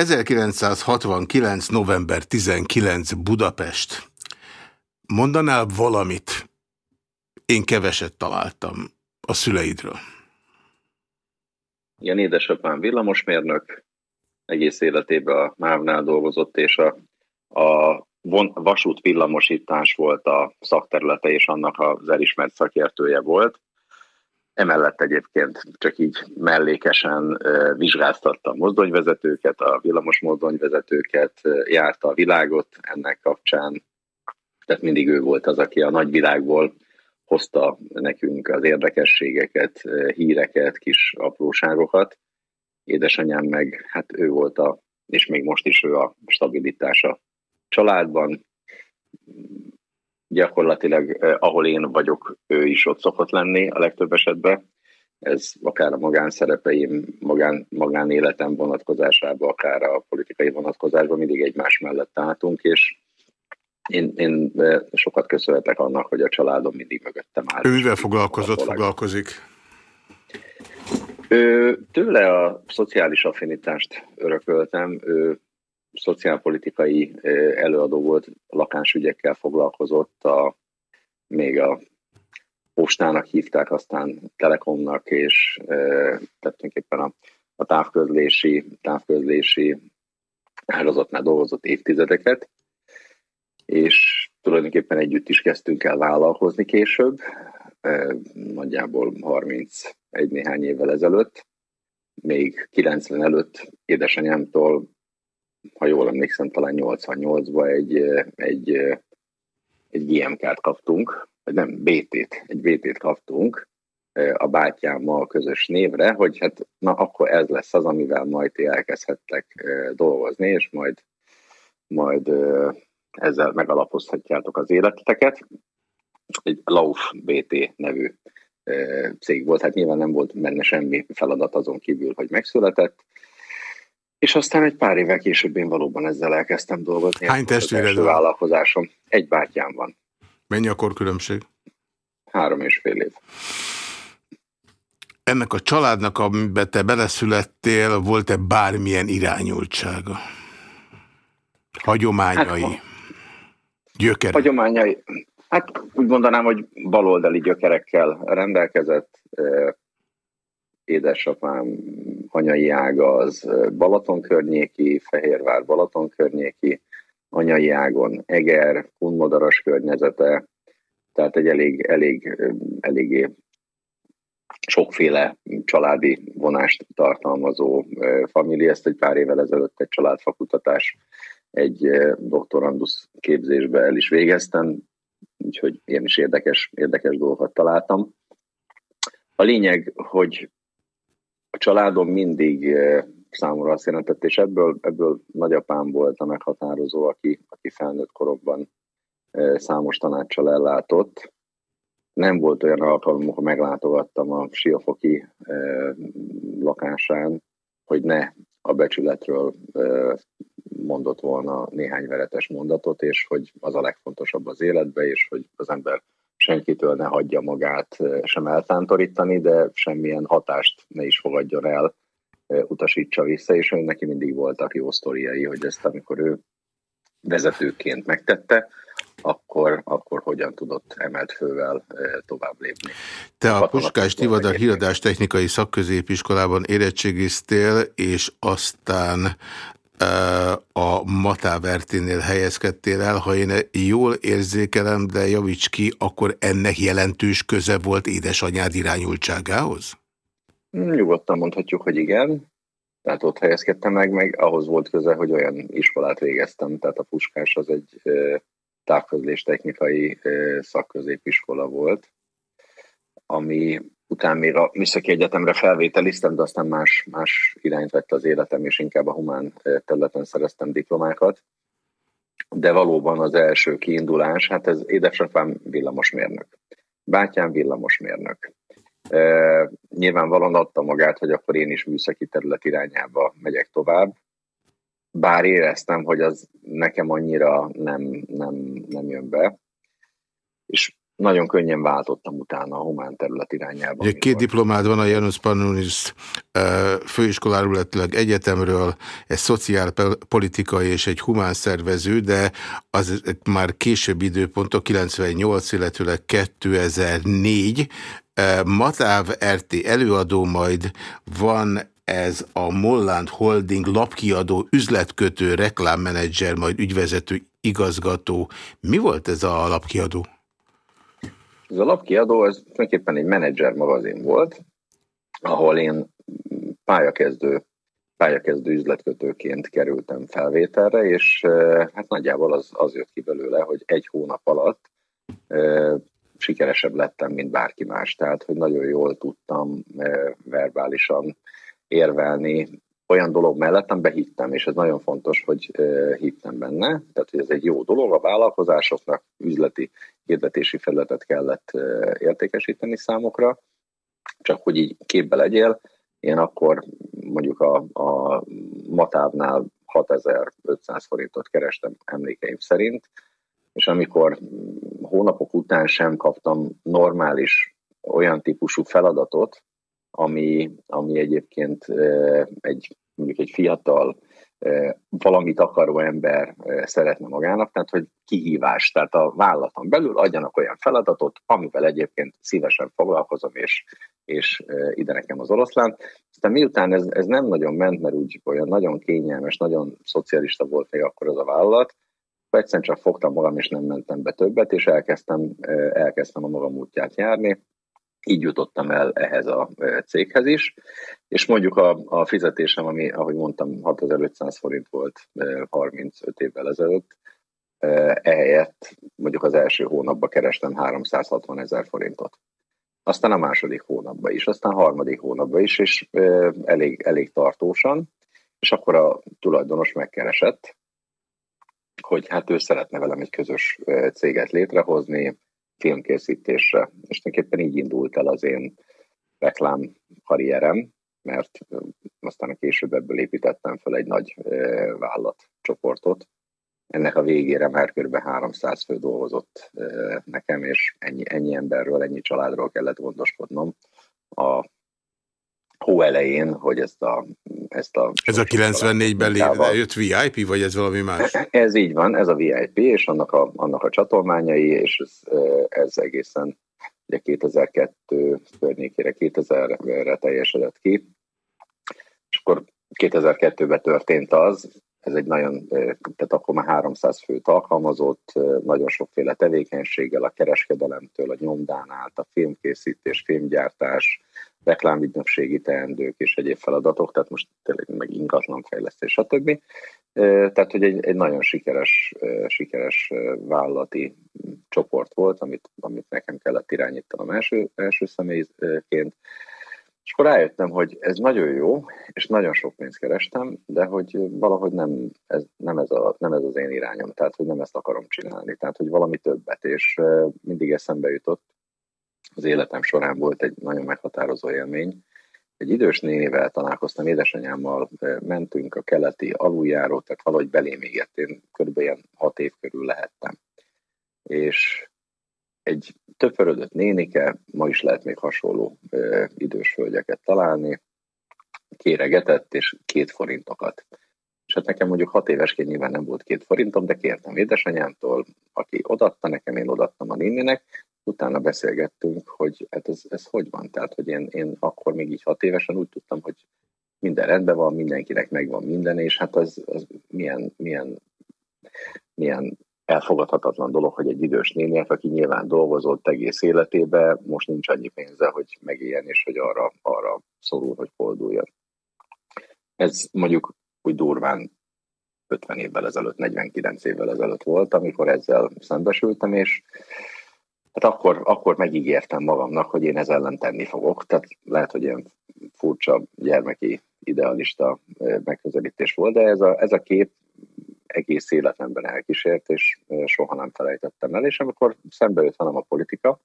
1969. november 19. Budapest. Mondanál valamit? Én keveset találtam a szüleidről. Ilyen édesapám villamosmérnök, egész életében a MÁV-nál dolgozott, és a, a vasút villamosítás volt a szakterülete, és annak az elismert szakértője volt. Emellett egyébként csak így mellékesen vizsgáztatta a mozdonyvezetőket, a villamos mozdonyvezetőket, járta a világot ennek kapcsán. Tehát mindig ő volt az, aki a nagyvilágból hozta nekünk az érdekességeket, híreket, kis apróságokat. Édesanyám meg, hát ő volt a, és még most is ő a stabilitása családban. Gyakorlatilag, eh, ahol én vagyok, ő is ott szokott lenni a legtöbb esetben. Ez akár a magánszerepeim, magán, magánéletem vonatkozásában, akár a politikai vonatkozásban mindig egymás mellett álltunk, és én, én sokat köszönhetek annak, hogy a családom mindig mögöttem áll. Ő mivel foglalkozott, foglalkozik? Ő, tőle a szociális affinitást örököltem, ő szociálpolitikai előadó volt, lakásügyekkel foglalkozott, a, még a postának hívták, aztán Telekomnak, és e, tulajdonképpen a, a távközlési, távközlési ágazatnál dolgozott évtizedeket, és tulajdonképpen együtt is kezdtünk el vállalkozni később, e, nagyjából 31 néhány évvel ezelőtt, még 90 előtt édesanyámtól ha jól emlékszem, talán 88-ban egy, egy, egy GMK-t kaptunk, vagy nem, BT-t, egy BT-t kaptunk a bátyámmal közös névre, hogy hát na akkor ez lesz az, amivel majd ti elkezdhettek dolgozni, és majd, majd ezzel megalapozhatjátok az életeteket. Egy Lauf BT nevű cég volt, hát nyilván nem volt benne semmi feladat azon kívül, hogy megszületett, és aztán egy pár évvel később én valóban ezzel elkezdtem dolgozni. Hány testvéred van? vállalkozásom. Egy bátyám van. Mennyi a korkülönbség? Három és fél év. Ennek a családnak, amiben te beleszülettél, volt-e bármilyen irányultsága? Hagyományai? Hát, gyökerek? Hagyományai. Hát úgy mondanám, hogy baloldali gyökerekkel rendelkezett édesapám anyai ága az Balaton környéki, Fehérvár Balaton környéki, anyai ágon Eger, Kunmodaras környezete, tehát egy elég, elég, eléggé sokféle családi vonást tartalmazó família. Ezt egy pár évvel ezelőtt egy családfakutatás, egy doktorandusz képzésbe el is végeztem, úgyhogy én is érdekes, érdekes dolgokat találtam. A lényeg, hogy a családom mindig eh, számomra azt jelentett, és ebből, ebből nagyapám volt a meghatározó, aki, aki felnőtt korokban eh, számos tanácssal ellátott. Nem volt olyan alkalom, amikor meglátogattam a Siafoki eh, lakásán, hogy ne a becsületről mondott volna néhány veretes mondatot, és hogy az a legfontosabb az életbe, és hogy az ember senkitől ne hagyja magát sem eltántorítani, de semmilyen hatást ne is fogadjon el, utasítsa vissza, és ő neki mindig voltak jó sztoriai, hogy ezt amikor ő vezetőként megtette, akkor, akkor hogyan tudott emelt fővel tovább lépni. Te a Puskás Tivadar híradás technikai szakközépiskolában érettségiztél, és aztán a Matávertinél helyezkedtél el, ha én jól érzékelem, de javíts ki, akkor ennek jelentős köze volt édesanyád irányultságához? Nyugodtan mondhatjuk, hogy igen. Tehát ott helyezkedtem meg, meg ahhoz volt köze, hogy olyan iskolát végeztem, tehát a Puskás az egy távközlés technikai szakközépiskola volt, ami utána még a Műszaki Egyetemre felvételiztem, de aztán más, más irányt vett az életem, és inkább a humán területen szereztem diplomákat. De valóban az első kiindulás, hát ez édesapám villamosmérnök. Bátyám villamosmérnök. E, nyilvánvalóan adta magát, hogy akkor én is műszaki terület irányába megyek tovább, bár éreztem, hogy az nekem annyira nem, nem, nem jön be. Nagyon könnyen váltottam utána a humán terület irányába. Ugye két diplomád van a Janus Pannulis főiskoláról, illetve egyetemről, egy szociálpolitikai és egy humán szervező, de az már később időpontok, 98, illetőleg 2004. Matáv RT előadó majd van ez a Molland Holding lapkiadó üzletkötő, reklámmenedzser, majd ügyvezető igazgató. Mi volt ez a lapkiadó? Ez a lapkiadó, ez tulajdonképpen egy menedzser magazin volt, ahol én pályakezdő, pályakezdő üzletkötőként kerültem felvételre, és hát nagyjából az, az jött ki belőle, hogy egy hónap alatt sikeresebb lettem, mint bárki más. Tehát, hogy nagyon jól tudtam verbálisan érvelni olyan dolog mellett, amiben hittem, és ez nagyon fontos, hogy hittem benne. Tehát, hogy ez egy jó dolog a vállalkozásoknak, üzleti hirdetési felületet kellett értékesíteni számokra, csak hogy így képbe legyél, én akkor mondjuk a, a Matávnál 6500 forintot kerestem emlékeim szerint, és amikor hónapok után sem kaptam normális olyan típusú feladatot, ami, ami egyébként egy, mondjuk egy fiatal, valamit akaró ember szeretne magának, tehát hogy kihívás, tehát a vállalaton belül adjanak olyan feladatot, amivel egyébként szívesen foglalkozom, és, és ide nekem az oroszlán. Aztán miután ez, ez nem nagyon ment, mert úgy olyan nagyon kényelmes, nagyon szocialista volt még akkor az a vállalat, egyszerűen csak fogtam magam, és nem mentem be többet, és elkezdtem, elkezdtem a magam útját járni, így jutottam el ehhez a céghez is, és mondjuk a, a fizetésem, ami, ahogy mondtam, 6500 forint volt 35 e, évvel ezelőtt, ehelyett mondjuk az első hónapban kerestem 360 ezer forintot. Aztán a második hónapban is, aztán a harmadik hónapban is, és elég, elég tartósan, és akkor a tulajdonos megkeresett, hogy hát ő szeretne velem egy közös céget létrehozni, filmkészítésre. És tulajdonképpen így indult el az én reklám karrierem, mert aztán később ebből építettem fel egy nagy vállalatcsoportot. Ennek a végére már kb. 300 fő dolgozott nekem, és ennyi, ennyi emberről, ennyi családról kellett gondoskodnom a hó elején, hogy ezt a... Ezt a ez a 94-ben jött VIP, vagy ez valami más? Ez így van, ez a VIP, és annak a, annak a csatolmányai, és ez, ez egészen ugye 2002 környékére, 2000-re teljesedett ki. És akkor 2002-ben történt az, ez egy nagyon, tehát akkor már 300 főt alkalmazott, nagyon sokféle tevékenységgel, a kereskedelemtől, a nyomdán át, a filmkészítés, filmgyártás, reklámügynökségi teendők és egyéb feladatok, tehát most tényleg meg ingatlanfejlesztés, stb. Tehát, hogy egy, egy nagyon sikeres, sikeres vállalati csoport volt, amit, amit nekem kellett irányítanom első, első személyként. És akkor rájöttem, hogy ez nagyon jó, és nagyon sok pénzt kerestem, de hogy valahogy nem ez, nem ez, a, nem ez az én irányom, tehát hogy nem ezt akarom csinálni, tehát hogy valami többet, és mindig eszembe jutott, az életem során volt egy nagyon meghatározó élmény. Egy idős nénivel találkoztam, édesanyámmal mentünk a keleti aluljárót, tehát valahogy belém égett, én kb. ilyen hat év körül lehettem. És egy többörödött nénike, ma is lehet még hasonló ö, idős hölgyeket találni, kéregetett, és két forintokat. És hát nekem mondjuk hat évesként nyilván nem volt két forintom, de kértem édesanyámtól, aki odatta nekem, én odattam a néninek, utána beszélgettünk, hogy hát ez, ez hogy van. Tehát, hogy én, én akkor még így hat évesen úgy tudtam, hogy minden rendben van, mindenkinek megvan minden, és hát az, az milyen, milyen, milyen elfogadhatatlan dolog, hogy egy idős néni, aki nyilván dolgozott egész életébe, most nincs annyi pénze, hogy megéljen, és hogy arra, arra szorul, hogy forduljon. Ez mondjuk úgy durván 50 évvel ezelőtt, 49 évvel ezelőtt volt, amikor ezzel szembesültem, és hát akkor, akkor megígértem magamnak, hogy én ez ellen tenni fogok. Tehát lehet, hogy ilyen furcsa gyermeki idealista megközelítés volt, de ez a, ez a kép egész életemben elkísért, és soha nem felejtettem el. És amikor szembe jött velem a politika,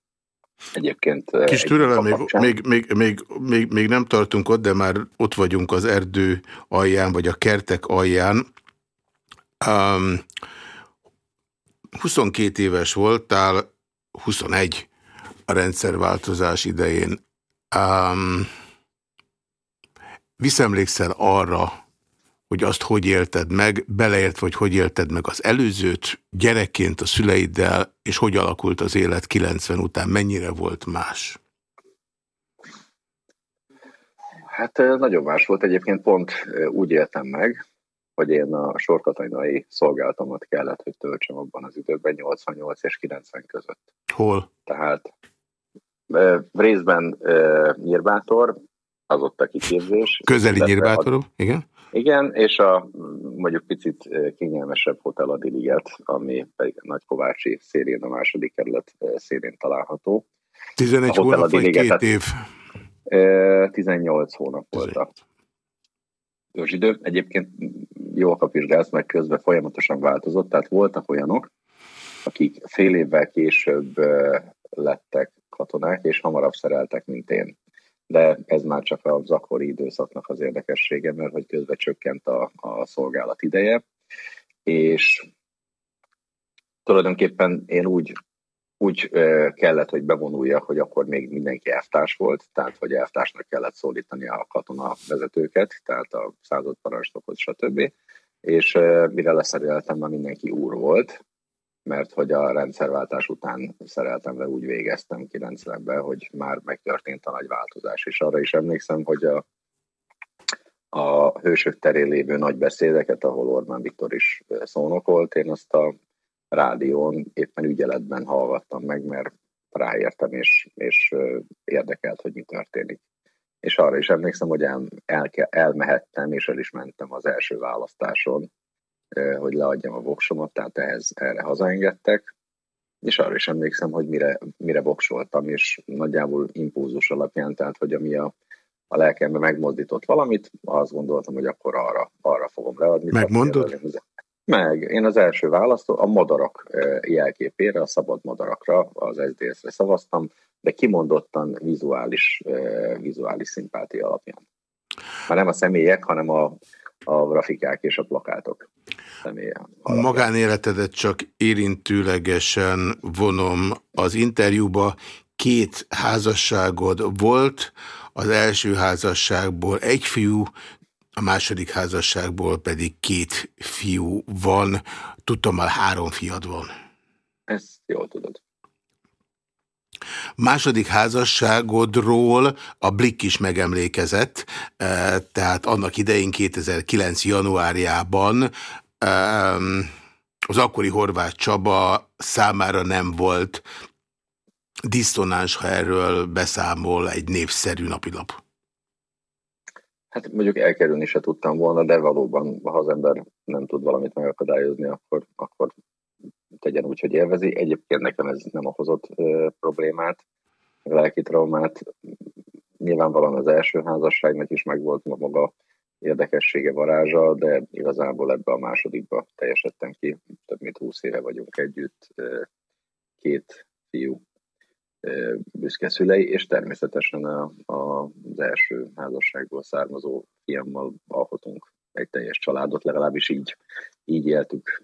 Egyébként... Kis türelem, még, még, még, még, még, még nem tartunk ott, de már ott vagyunk az erdő alján, vagy a kertek alján. Um, 22 éves voltál, 21 a rendszerváltozás idején. Um, visszemlékszel arra, hogy azt hogy élted meg, beleért, vagy hogy élted meg az előzőt, gyerekként a szüleiddel, és hogy alakult az élet 90 után, mennyire volt más? Hát nagyon más volt. Egyébként pont úgy éltem meg, hogy én a sorkatainai szolgálatomat kellett, hogy töltsem abban az időben, 88 és 90 között. Hol? Tehát részben Nyírbátor, az ott a kiképzés. Közeli Nyírbátor, igen? Igen, és a mondjuk picit kényelmesebb Hotel Adiliget, ami pedig a Nagykovácsi szérén, a második kerület szérén található. 11 hónap vagy két év? 18 hónap volt a ősidő. Egyébként jó kapizsgálsz, meg közben folyamatosan változott, tehát voltak olyanok, akik fél évvel később lettek katonák, és hamarabb szereltek, mint én. De ez már csak az akkori időszaknak az érdekessége, mert hogy közben csökkent a, a szolgálat ideje, és tulajdonképpen én úgy úgy kellett, hogy bevonuljak, hogy akkor még mindenki elvtárs volt, tehát hogy elvtársnak kellett szólítani a katona vezetőket, tehát a századparancsnokot, stb. És mire leszereltem, már mindenki úr volt, mert hogy a rendszerváltás után szereltem le, úgy végeztem 90-ben, hogy már megtörtént a nagy változás. És arra is emlékszem, hogy a, a hősök terén lévő nagy beszédeket, ahol Orbán Viktor is szónokolt, én azt a rádión éppen ügyeletben hallgattam meg, mert ráértem, és, és érdekelt, hogy mi történik. És arra is emlékszem, hogy el, el, elmehettem, és el is mentem az első választáson, hogy leadjam a voksomat, tehát ehhez, erre hazaengedtek, és arra is emlékszem, hogy mire, mire voksoltam, és nagyjából impulzus alapján, tehát hogy ami a, a lelkembe megmozdított valamit, azt gondoltam, hogy akkor arra, arra fogom leadni. Megmondod? Meg. Én az első választó a madarak jelképére, a szabad madarakra, az SZDSZ-re szavaztam, de kimondottan vizuális, vizuális szimpátia alapján. Már nem a személyek, hanem a, a grafikák és a plakátok személye. Magánéletedet csak érintőlegesen vonom az interjúba. Két házasságod volt, az első házasságból egy fiú, a második házasságból pedig két fiú van. Tudtam, már három fiad van. Ezt jól tudod. Második házasságodról a Blick is megemlékezett, e, tehát annak idején 2009. januárjában az akkori Horváth Csaba számára nem volt diszonáns, ha erről beszámol egy népszerű napilap. Hát mondjuk elkerülni se tudtam volna, de valóban, ha az ember nem tud valamit megakadályozni, akkor, akkor tegyen úgy, hogy élvezi. Egyébként nekem ez nem okozott ö, problémát, lelki traumát. Nyilvánvalóan az első házasságnak is megvolt maga érdekessége, varázsa, de igazából ebbe a másodikba teljesedtem ki. Több mint húsz éve vagyunk együtt, két fiú büszke szülei, és természetesen a, a, az első házasságból származó fiammal alkotunk egy teljes családot, legalábbis így, így éltük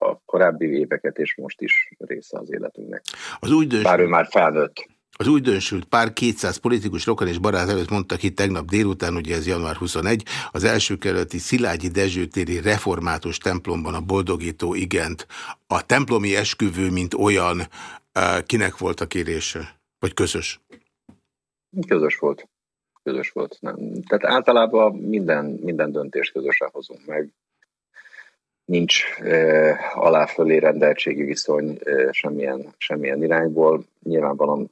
a korábbi éveket, és most is része az életünknek. Az úgy dönsült, Bár ő már felnőtt. Az úgy dönsült pár 200 politikus rokon és barát előtt mondta ki tegnap délután, ugye ez január 21, az első kerületi Szilágyi Dezsőtéri református templomban a boldogító igent. A templomi esküvő, mint olyan, Kinek volt a kérése? Vagy közös? Közös volt. Közös volt. Nem. Tehát általában minden, minden döntést közösen hozunk meg. Nincs e, aláfölé rendeltségi viszony e, semmilyen, semmilyen irányból. Nyilvánvalóan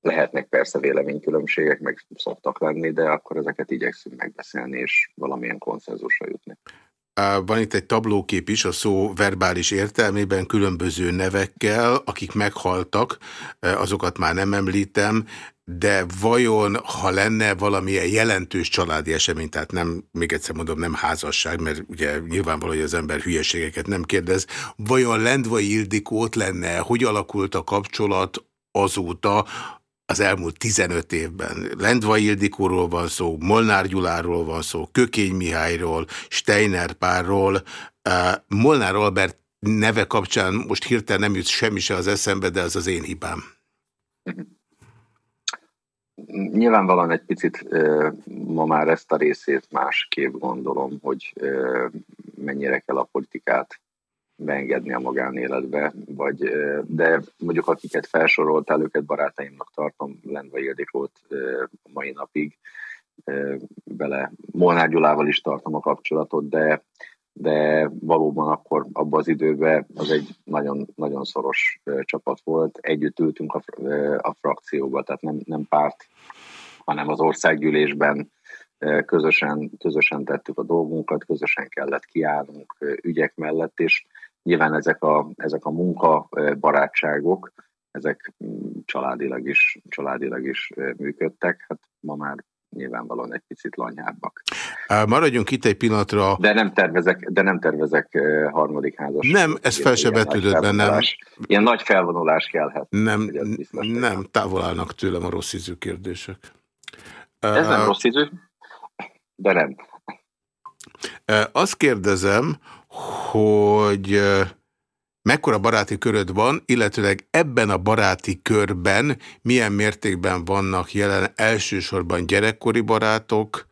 lehetnek persze véleménykülönbségek, meg szoktak lenni, de akkor ezeket igyekszünk megbeszélni, és valamilyen konszenzusra jutni. Van itt egy tablókép is a szó verbális értelmében különböző nevekkel, akik meghaltak, azokat már nem említem, de vajon, ha lenne valamilyen jelentős családi esemény, tehát nem, még egyszer mondom, nem házasság, mert ugye nyilvánvaló, hogy az ember hülyeségeket nem kérdez, vajon Lendvai Ildikót lenne, hogy alakult a kapcsolat azóta, az elmúlt 15 évben. Lendvai Ildikóról van szó, Molnár Gyuláról van szó, Kökény Mihályról, Steiner párról. Molnár Albert neve kapcsán most hirtelen nem jut semmi se az eszembe, de az az én hibám. Nyilvánvalóan egy picit ma már ezt a részét másképp gondolom, hogy mennyire kell a politikát beengedni a magánéletbe, vagy, de mondjuk akiket felsoroltál, őket barátaimnak tartom, Lendva Ildikót mai napig, bele Molnár Gyulával is tartom a kapcsolatot, de, de valóban akkor abban az időben az egy nagyon, nagyon szoros csapat volt. Együtt ültünk a, a frakcióba, tehát nem, nem párt, hanem az országgyűlésben közösen, közösen tettük a dolgunkat, közösen kellett kiállnunk ügyek mellett, és nyilván ezek a, ezek a munka barátságok, ezek mm, családilag is, családilag is működtek. Hát ma már nyilvánvalóan egy picit lanyábbak. Maradjunk itt egy pillanatra. De nem tervezek, de nem tervezek harmadik házas. Nem, ez fel se vetődött bennem. Ilyen nagy felvonulás kellhet. Nem, nem, távol állnak tőlem a rossz ízű kérdések. Ez uh, nem rossz ízű, de nem. Azt kérdezem, hogy mekkora baráti köröd van, illetőleg ebben a baráti körben milyen mértékben vannak jelen elsősorban gyerekkori barátok,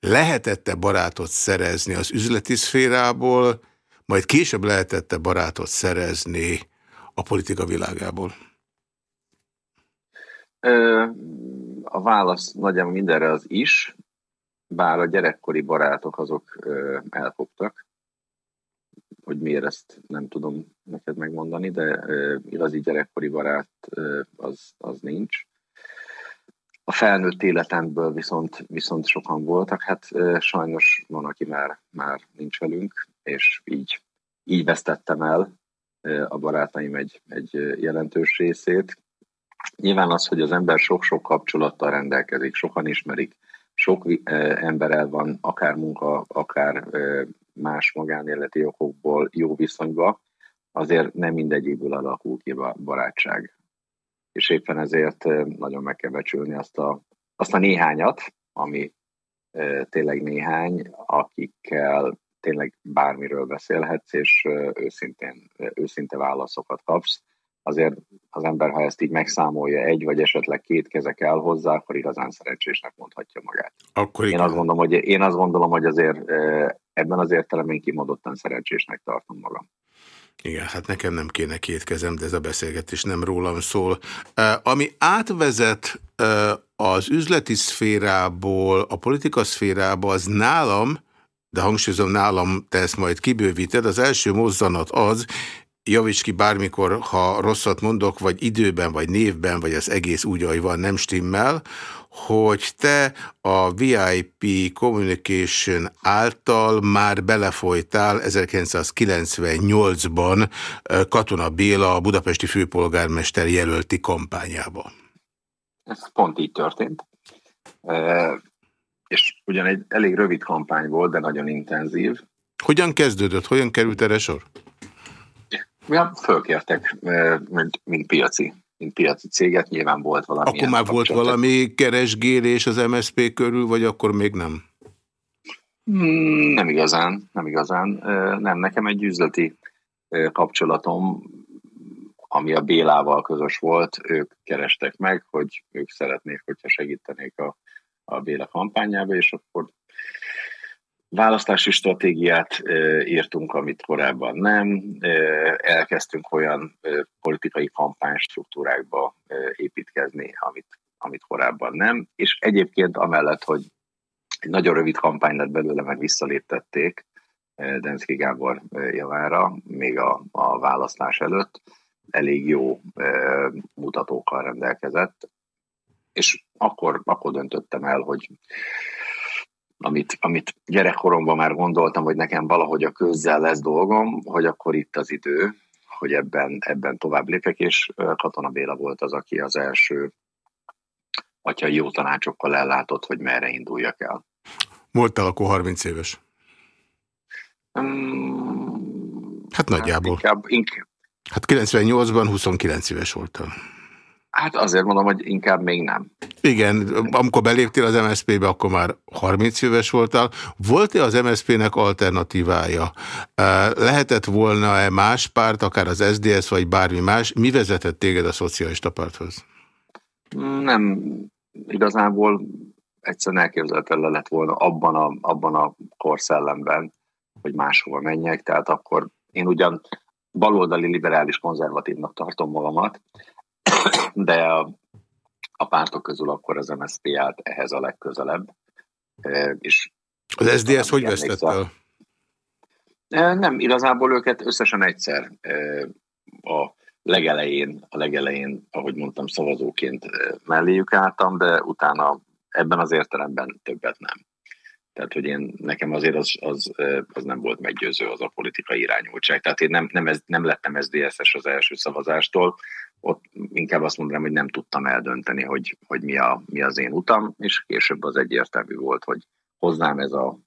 lehetette barátot szerezni az üzleti szférából, majd később lehetette barátot szerezni a politika világából? A válasz nagyjából mindenre az is, bár a gyerekkori barátok azok elfogtak. Hogy miért ezt nem tudom neked megmondani, de igazi gyerekkori barát az, az nincs. A felnőtt életemből viszont, viszont sokan voltak, hát sajnos van, aki már, már nincs velünk, és így, így vesztettem el a barátaim egy, egy jelentős részét. Nyilván az, hogy az ember sok-sok kapcsolattal rendelkezik, sokan ismerik, sok emberrel van, akár munka, akár más magánéleti okokból jó viszonyba, azért nem mindegyikből alakul ki a barátság. És éppen ezért nagyon meg kell becsülni azt a, azt a néhányat, ami tényleg néhány, akikkel tényleg bármiről beszélhetsz, és őszintén, őszinte válaszokat kapsz. Azért az ember, ha ezt így megszámolja egy, vagy esetleg két kezek el hozzá, akkor igazán szerencsésnek mondhatja magát. Akkor én, azt gondolom, hogy, én azt gondolom, hogy azért ebben az értelemben kimondottan szerencsésnek tartom magam. Igen, hát nekem nem kéne két kezem, de ez a beszélgetés nem rólam szól. Ami átvezet az üzleti szférából a politika szférába, az nálam, de hangsúlyozom nálam, te ezt majd kibővíted, az első mozzanat az, javíts ki bármikor, ha rosszat mondok, vagy időben, vagy névben, vagy az egész úgy, ahogy van, nem stimmel, hogy te a VIP Communication által már belefolytál 1998-ban Katona Béla, a budapesti főpolgármester jelölti kampányába. Ez pont így történt. És ugyan egy elég rövid kampány volt, de nagyon intenzív. Hogyan kezdődött? Hogyan került erre sor? Ja, fölkértek, mint, mint piaci mint piaci céget, nyilván volt valami. Akkor már volt valami keresgélés az MSZP körül, vagy akkor még nem? Hmm, nem igazán, nem igazán. Nem, nekem egy üzleti kapcsolatom, ami a Bélával közös volt, ők kerestek meg, hogy ők szeretnék, hogyha segítenék a, a Béla kampányába, és akkor Választási stratégiát írtunk, amit korábban nem. Elkezdtünk olyan politikai kampánystruktúrákba építkezni, amit, amit korábban nem. És egyébként amellett, hogy egy nagyon rövid kampány lett belőle, meg visszaléptették Denszki Gábor javára, még a, a választás előtt, elég jó mutatókkal rendelkezett. És akkor, akkor döntöttem el, hogy amit, amit gyerekkoromban már gondoltam, hogy nekem valahogy a közzel lesz dolgom, hogy akkor itt az idő, hogy ebben, ebben tovább lépek, és Katona Béla volt az, aki az első atya jó tanácsokkal ellátott, hogy merre induljak el. Voltál akkor 30 éves? Um, hát nagyjából. Inkább, inkább. Hát 98-ban 29 éves voltam. Hát azért mondom, hogy inkább még nem. Igen, amikor beléptél az MSZP-be, akkor már 30 éves voltál. Volt-e az MSZP-nek alternatívája? Lehetett volna-e más párt, akár az SDS, vagy bármi más? Mi vezetett téged a szocialista párthoz? Nem, igazából egyszerűen elképzelhetetlen lett volna abban a, abban a korszellemben, hogy máshova menjek, tehát akkor én ugyan baloldali liberális konzervatívnak tartom magamat, de a, a pártok közül akkor az MSZP állt ehhez a legközelebb. És az SDS hogy vesztett el? Nem, igazából őket összesen egyszer a legelején, a legelején, ahogy mondtam, szavazóként melléjük álltam, de utána ebben az értelemben többet nem. Tehát, hogy én, nekem azért az, az, az nem volt meggyőző az a politikai irányultság. Tehát én nem, nem, ez, nem lettem SZDSZ-es az első szavazástól, ott inkább azt mondanám, hogy nem tudtam eldönteni, hogy, hogy mi, a, mi az én utam, és később az egyértelmű volt, hogy hozzám ez a,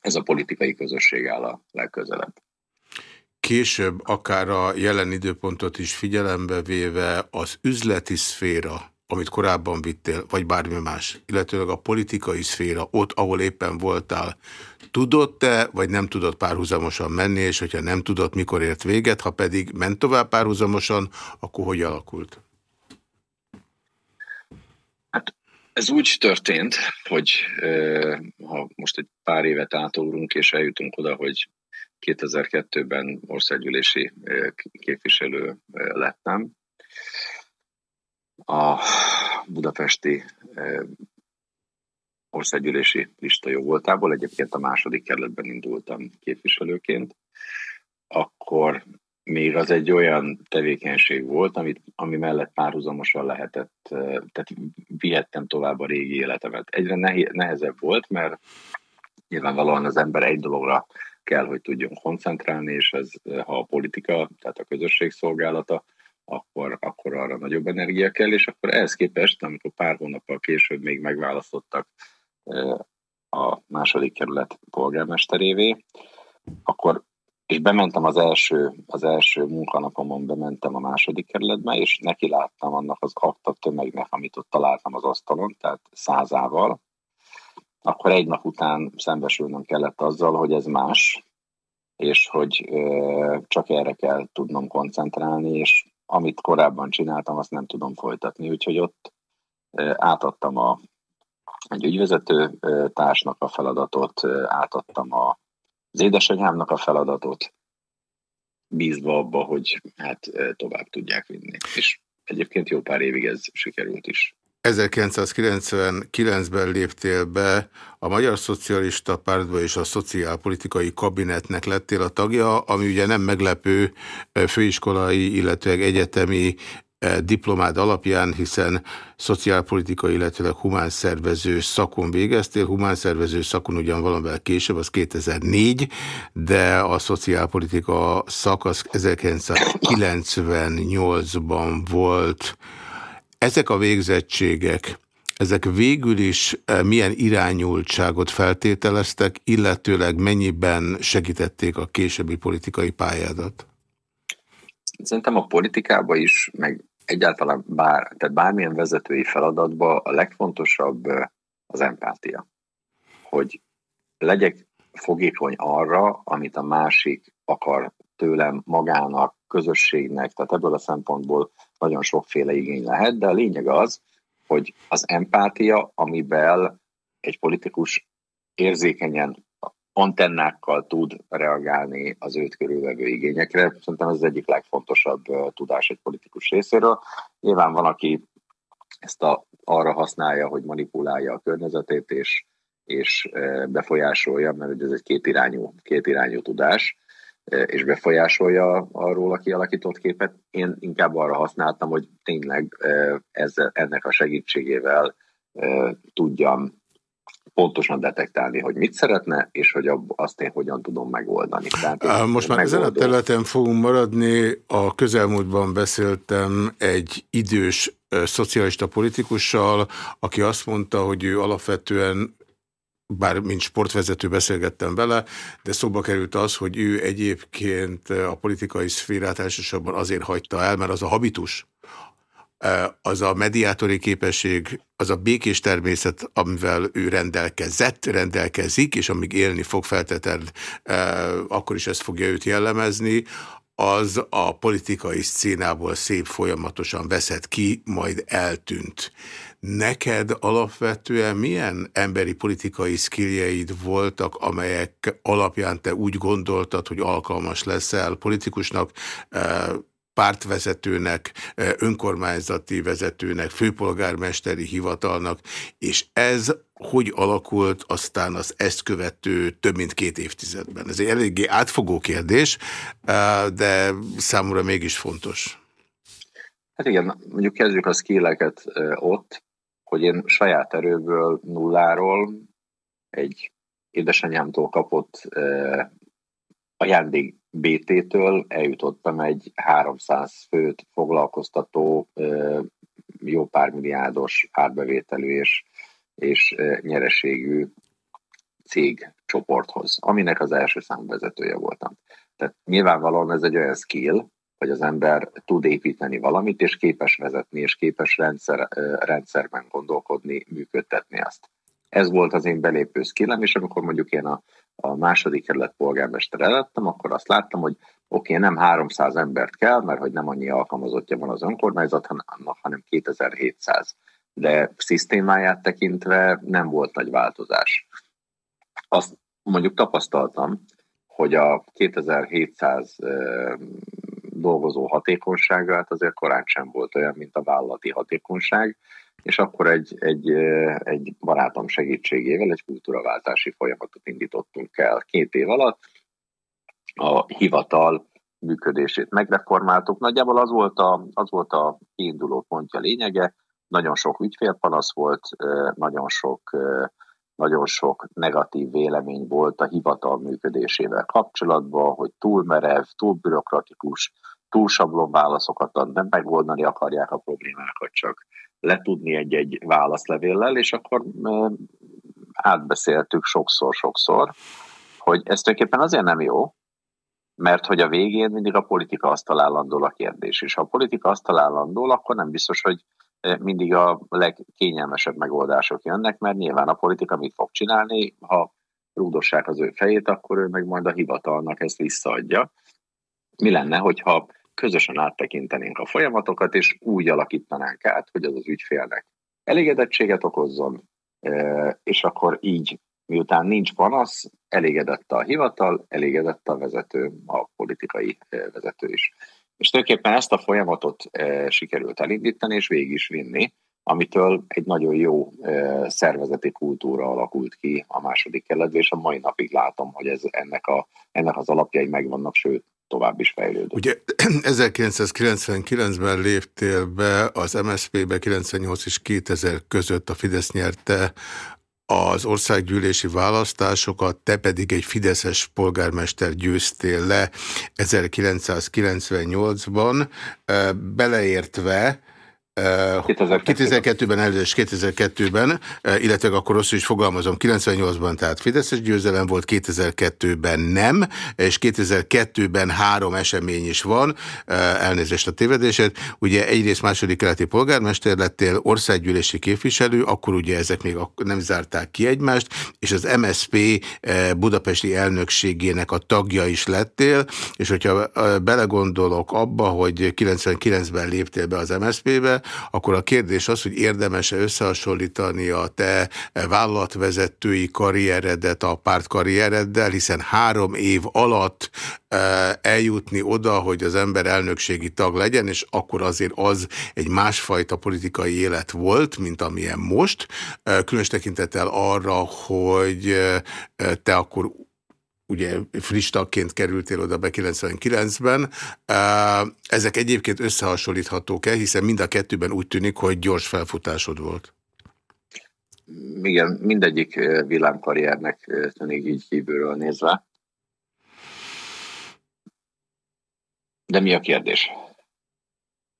ez a politikai közösség áll a legközelebb. Később, akár a jelen időpontot is figyelembe véve, az üzleti szféra, amit korábban vittél, vagy bármi más, illetőleg a politikai szféra, ott, ahol éppen voltál, tudott-e, vagy nem tudott párhuzamosan menni, és hogyha nem tudott, mikor ért véget, ha pedig ment tovább párhuzamosan, akkor hogy alakult? Hát ez úgy történt, hogy ha most egy pár évet átolunk, és eljutunk oda, hogy 2002-ben országgyűlési képviselő lettem, a budapesti országgyűlési lista jó voltából, egyébként a második kerületben indultam képviselőként, akkor még az egy olyan tevékenység volt, amit, ami mellett párhuzamosan lehetett, tehát vihettem tovább a régi életemet. Egyre nehezebb volt, mert nyilvánvalóan az ember egy dologra kell, hogy tudjon koncentrálni, és ez, ha a politika, tehát a közösség szolgálata, akkor, akkor arra nagyobb energia kell, és akkor ehhez képest, amikor pár hónappal később még megválasztottak a második kerület polgármesterévé, akkor és bementem az első, az első munkanapomon, bementem a második kerületbe, és neki láttam annak az akta tömegnek, amit ott találtam az asztalon, tehát százával, akkor egy nap után szembesülnöm kellett azzal, hogy ez más, és hogy ö, csak erre kell tudnom koncentrálni, és amit korábban csináltam, azt nem tudom folytatni. Úgyhogy ott átadtam a, egy ügyvezető társnak a feladatot, átadtam a, az édesanyámnak a feladatot, bízva abba, hogy hát tovább tudják vinni. És egyébként jó pár évig ez sikerült is. 1999-ben léptél be a Magyar Szocialista Pártba és a Szociálpolitikai Kabinetnek lettél a tagja, ami ugye nem meglepő főiskolai, illetve egyetemi diplomád alapján, hiszen szociálpolitikai, illetve humán szervező szakon végeztél. Humán szervező szakon ugyan valamivel később, az 2004, de a szociálpolitika szak az 1998-ban volt. Ezek a végzettségek, ezek végül is e, milyen irányultságot feltételeztek, illetőleg mennyiben segítették a későbbi politikai pályádat? Szerintem a politikában is, meg egyáltalán bár, tehát bármilyen vezetői feladatban a legfontosabb e, az empátia. Hogy legyek fogékony arra, amit a másik akar tőlem magának, közösségnek, tehát ebből a szempontból nagyon sokféle igény lehet, de a lényeg az, hogy az empátia, amivel egy politikus érzékenyen antennákkal tud reagálni az őt körülvevő igényekre. Szerintem ez az egyik legfontosabb tudás egy politikus részéről. Nyilván van, aki ezt a, arra használja, hogy manipulálja a környezetét, és, és befolyásolja, mert ez egy kétirányú, kétirányú tudás és befolyásolja a róla kialakított képet. Én inkább arra használtam, hogy tényleg ezzel, ennek a segítségével tudjam pontosan detektálni, hogy mit szeretne, és hogy azt én hogyan tudom megoldani. Tehát Most már ezen a területen fogunk maradni. A közelmúltban beszéltem egy idős szocialista politikussal, aki azt mondta, hogy ő alapvetően bár mint sportvezető beszélgettem vele, de szóba került az, hogy ő egyébként a politikai szférát elsősorban azért hagyta el, mert az a habitus, az a mediátori képesség, az a békés természet, amivel ő rendelkezett, rendelkezik, és amíg élni fog feltétlenül, akkor is ezt fogja őt jellemezni, az a politikai szcénából szép folyamatosan veszett ki, majd eltűnt. Neked alapvetően milyen emberi politikai skilljeid voltak, amelyek alapján te úgy gondoltad, hogy alkalmas leszel politikusnak, pártvezetőnek, önkormányzati vezetőnek, főpolgármesteri hivatalnak, és ez hogy alakult aztán az ezt követő több mint két évtizedben? Ez egy eléggé átfogó kérdés, de számomra mégis fontos. Hát igen, mondjuk kezdjük a skilleket ott, hogy én saját erőből nulláról egy édesanyámtól kapott ajándék BT-től eljutottam egy 300 főt foglalkoztató jó pár milliárdos árbevételű és, és nyereségű cég csoporthoz, aminek az első számvezetője voltam. Tehát nyilvánvalóan ez egy olyan skill, hogy az ember tud építeni valamit, és képes vezetni, és képes rendszer, rendszerben gondolkodni, működtetni azt. Ez volt az én belépő skillem, és amikor mondjuk én a, a második kerület polgármester lettem, akkor azt láttam, hogy oké, okay, nem 300 embert kell, mert hogy nem annyi alkalmazottja van az önkormányzat, hanem 2700. De szisztémáját tekintve nem volt nagy változás. Azt mondjuk tapasztaltam, hogy a 2700 dolgozó hatékonyságát azért korán sem volt olyan, mint a vállalati hatékonyság, és akkor egy, egy, egy barátom segítségével egy kultúraváltási folyamatot indítottunk el két év alatt. A hivatal működését megreformáltuk. Nagyjából az volt a, az volt a kiinduló pontja lényege. Nagyon sok ügyfélpanasz volt, nagyon sok, nagyon sok negatív vélemény volt a hivatal működésével kapcsolatban, hogy túl merev, túl bürokratikus, túl sablon válaszokat ad, nem megoldani akarják a problémákat, csak letudni egy-egy válaszlevéllel, és akkor átbeszéltük sokszor-sokszor, hogy ez tulajdonképpen azért nem jó, mert hogy a végén mindig a politika asztalállandó a kérdés, és ha a politika asztalállandó, akkor nem biztos, hogy mindig a legkényelmesebb megoldások jönnek, mert nyilván a politika mit fog csinálni, ha rúdossák az ő fejét, akkor ő meg majd a hivatalnak ezt visszaadja. Mi lenne, hogyha közösen áttekintenénk a folyamatokat, és úgy alakítanánk át, hogy az az ügyfélnek elégedettséget okozzon, és akkor így, miután nincs panasz, elégedett a hivatal, elégedett a vezető, a politikai vezető is. És tulajdonképpen ezt a folyamatot sikerült elindítani, és végig is vinni, amitől egy nagyon jó szervezeti kultúra alakult ki a második keletben, és a mai napig látom, hogy ez ennek, a, ennek az alapjai megvannak, sőt, tovább is fejlődött. Ugye 1999-ben léptél be az MSZP-be, 98 és 2000 között a Fidesz nyerte az országgyűlési választásokat, te pedig egy fideszes polgármester győztél le 1998-ban, beleértve 2002-ben, előzős 2002-ben, illetve akkor rosszul is fogalmazom, 98-ban tehát Fideszes győzelem volt, 2002-ben nem, és 2002-ben három esemény is van, elnézést a tévedését, ugye egyrészt második keleti polgármester lettél, országgyűlési képviselő, akkor ugye ezek még nem zárták ki egymást, és az MSP budapesti elnökségének a tagja is lettél, és hogyha belegondolok abba, hogy 99-ben léptél be az MSZP-be, akkor a kérdés az, hogy érdemes-e összehasonlítani a te vállalatvezetői karrieredet a pártkarriereddel, hiszen három év alatt e, eljutni oda, hogy az ember elnökségi tag legyen, és akkor azért az egy másfajta politikai élet volt, mint amilyen most, e, különös tekintettel arra, hogy e, te akkor ugye friss tagként kerültél oda be 99-ben. Ezek egyébként összehasonlíthatók-e, hiszen mind a kettőben úgy tűnik, hogy gyors felfutásod volt. Igen, mindegyik villámkarriernek tűnik így kívülről nézve. De mi a kérdés?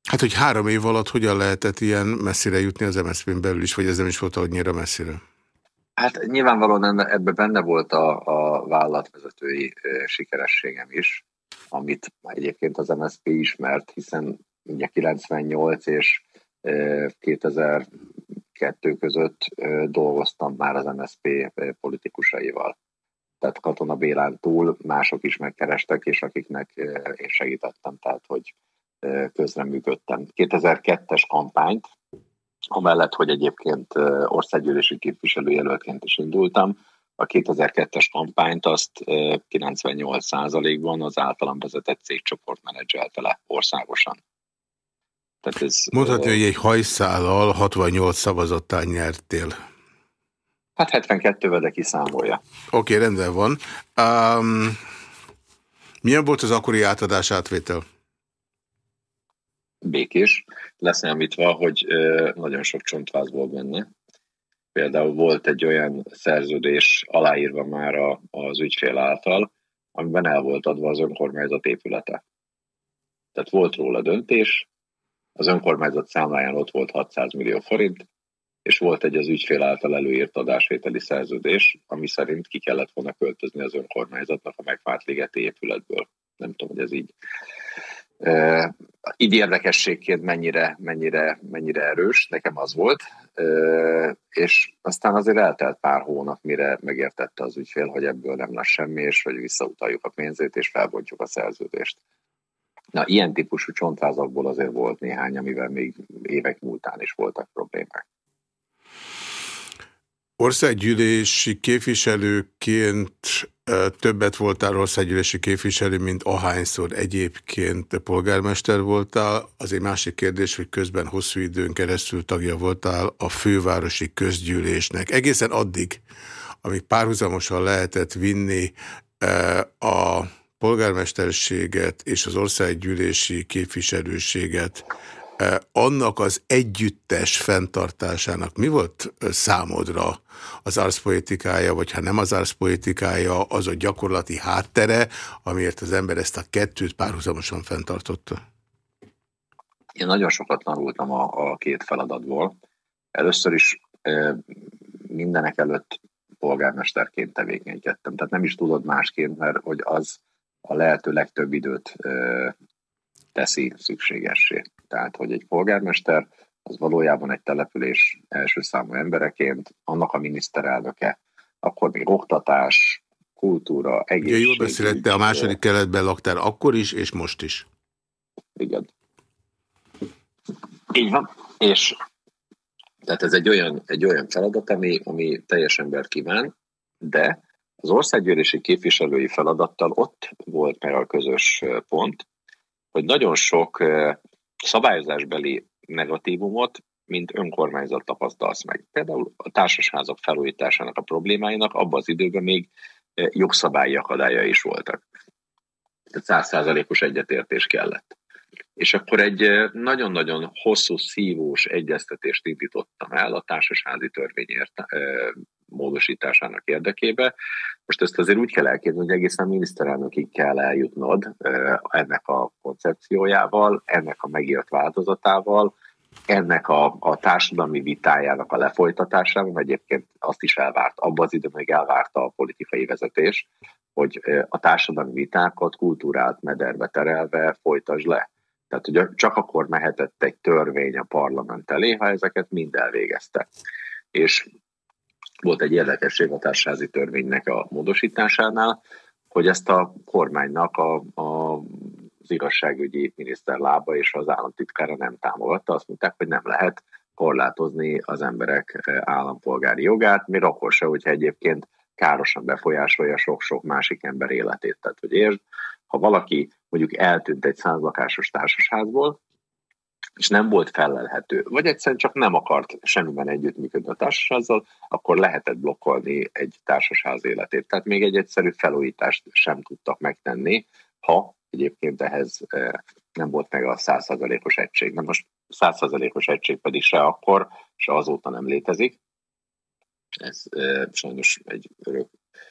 Hát, hogy három év alatt hogyan lehetett ilyen messzire jutni az MSZP-n belül is, vagy ez nem is volt annyira messzire? Hát nyilvánvalóan ebben benne volt a, a vállalatvezetői sikerességem is, amit egyébként az MSZP ismert, hiszen ugye 98 és 2002 között dolgoztam már az MSZP politikusaival. Tehát Katona Bélán túl mások is megkerestek, és akiknek én segítettem, tehát hogy közreműködtem. 2002-es kampányt, amellett, hogy egyébként országgyűlési képviselőjelöltként is indultam, a 2002-es kampányt azt 98%-ban az általam vezetett cégcsoport menedzselte le országosan. Tehát ez, Mondhatni, hogy egy hajszállal 68 szavazattal nyertél. Hát 72-vel, de kiszámolja. Oké, okay, rendben van. Um, milyen volt az akkori átadás átvétel? Békés, leszámítva, hogy nagyon sok csontváz volt benne. Például volt egy olyan szerződés aláírva már az ügyfél által, amiben el volt adva az önkormányzat épülete. Tehát volt róla döntés, az önkormányzat számláján ott volt 600 millió forint, és volt egy az ügyfél által előírt adásvételi szerződés, ami szerint ki kellett volna költözni az önkormányzatnak a megvált ligeti épületből. Nem tudom, hogy ez így így érdekességként mennyire, mennyire, mennyire erős, nekem az volt, és aztán azért eltelt pár hónap, mire megértette az ügyfél, hogy ebből nem lesz semmi, és hogy visszautaljuk a pénzét, és felbontjuk a szerződést. Na, ilyen típusú csontvázakból azért volt néhány, amivel még évek múltán is voltak problémák. Országgyűlési képviselőként többet voltál országgyűlési képviselő, mint ahányszor egyébként polgármester voltál. Az egy másik kérdés, hogy közben hosszú időn keresztül tagja voltál a fővárosi közgyűlésnek. Egészen addig, amíg párhuzamosan lehetett vinni a polgármesterséget és az országgyűlési képviselőséget annak az együttes fenntartásának mi volt számodra az arszpolitikája, vagy ha nem az arszpolitikája, az a gyakorlati háttere, amiért az ember ezt a kettőt párhuzamosan fenntartotta? Én nagyon sokat tanultam a, a két feladatból. Először is mindenek előtt polgármesterként tevékenykedtem. Tehát nem is tudod másként, mert hogy az a lehető legtöbb időt teszi szükségessé. Tehát, hogy egy polgármester az valójában egy település első számú embereként, annak a miniszterelnöke, akkor még oktatás, kultúra, egészség. Ja, jól beszélt, te a második keletben laktál akkor is, és most is. Igen. Így van. És tehát ez egy olyan, egy olyan feladat, ami, ami teljes ember kíván, de az országgyűlési képviselői feladattal ott volt meg a közös pont, hogy nagyon sok szabályozásbeli negatívumot, mint önkormányzat tapasztalsz meg. Például a társasházak felújításának a problémáinak abban az időben még jogszabályi akadálya is voltak. Tehát százszázalékos egyetértés kellett. És akkor egy nagyon-nagyon hosszú, szívós egyeztetést indítottam el a társasházi törvényért módosításának érdekébe. Most ezt azért úgy kell elképzelni, hogy egészen miniszterelnökig kell eljutnod ennek a koncepciójával, ennek a megírt változatával, ennek a, a társadalmi vitájának a lefolytatásával, egyébként azt is elvárt, abban az időben még elvárta a politikai vezetés, hogy a társadalmi vitákat kultúrált mederbe terelve folytasd le. Tehát hogy csak akkor mehetett egy törvény a parlament elé, ha ezeket mind elvégezte. És volt egy érdekesség a társasázi törvénynek a módosításánál, hogy ezt a kormánynak a, a, az igazságügyi miniszter lába és az államtitkára nem támogatta. Azt mondták, hogy nem lehet korlátozni az emberek eh, állampolgári jogát, még akkor se, hogyha egyébként károsan befolyásolja sok-sok másik ember életét. Tehát, hogy értsd, ha valaki mondjuk eltűnt egy százlakásos társasházból, és nem volt felelhető, vagy egyszerűen csak nem akart semmiben együttműködni a társasházzal, akkor lehetett blokkolni egy társasház életét. Tehát még egy egyszerű felújítást sem tudtak megtenni, ha egyébként ehhez eh, nem volt meg a százszerzalékos egység. Na most százszerzalékos egység pedig se akkor, se azóta nem létezik. Ez e, sajnos egy örök,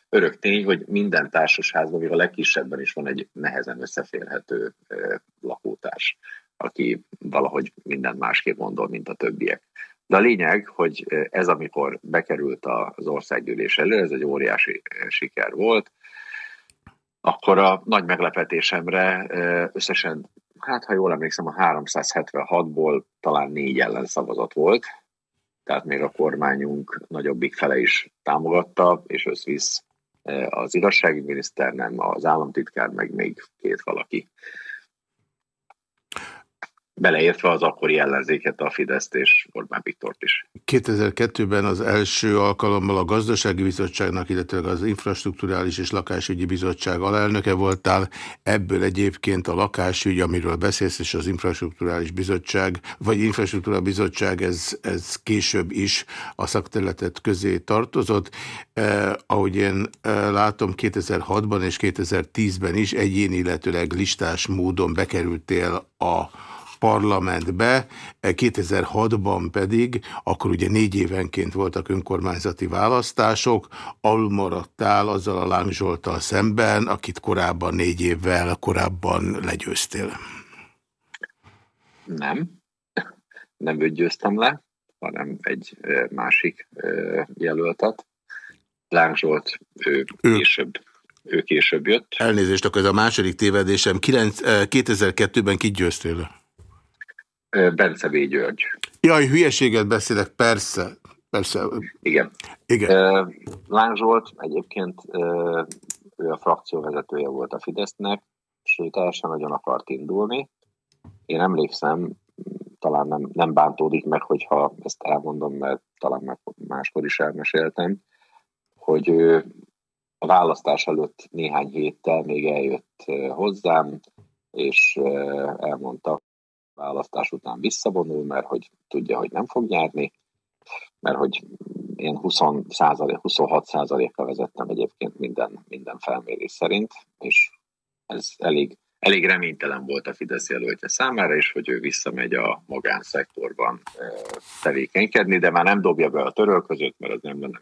örök tény, hogy minden társasházban, még a legkisebben is van egy nehezen összeférhető e, lakótárs aki valahogy minden másképp gondol, mint a többiek. De a lényeg, hogy ez, amikor bekerült az országgyűlés elő, ez egy óriási siker volt, akkor a nagy meglepetésemre összesen hát ha jól emlékszem, a 376-ból talán négy ellenszavazat volt, tehát még a kormányunk nagyobbik fele is támogatta, és összvisz az igazságügyminiszter, nem az államtitkár, meg még két valaki beleértve az akkori ellenzéket, a Fideszt és Orbán Viktort is. 2002-ben az első alkalommal a Gazdasági Bizottságnak, illetve az Infrastruktúrális és Lakásügyi Bizottság alelnöke voltál, ebből egyébként a lakásügy, amiről beszélsz, és az Infrastruktúrális Bizottság, vagy Infrastruktúra Bizottság, ez, ez később is a szakterületet közé tartozott. Eh, ahogy én eh, látom, 2006-ban és 2010-ben is egyéni, illetőleg listás módon bekerültél a parlamentbe, 2006-ban pedig, akkor ugye négy évenként voltak önkormányzati választások, alul maradtál azzal a Láng Zsoltal szemben, akit korábban négy évvel korábban legyőztél. Nem, nem őt győztem le, hanem egy másik jelöltet. Láng Zsolt, ő, ő. később ő később jött. Elnézést, akkor ez a második tévedésem. 2002-ben ki győztél? Bence V. György. Jaj, hülyeséget beszélek, persze. Persze. Igen. Igen. Láng Zsolt egyébként ő a frakcióvezetője volt a Fidesznek, ő teljesen nagyon akart indulni. Én emlékszem, talán nem, nem bántódik meg, hogyha ezt elmondom, mert talán meg máskor is elmeséltem, hogy ő a választás előtt néhány héttel még eljött hozzám, és elmondta, választás után visszavonul, mert hogy tudja, hogy nem fog nyerni, mert hogy én 20% 26% kal vezettem egyébként minden, minden felmérés szerint, és ez elég, elég reménytelen volt a Fidesz jelöltje számára, és hogy ő visszamegy a magánszektorban tevékenykedni, de már nem dobja be a törölközőt, mert az nem lenne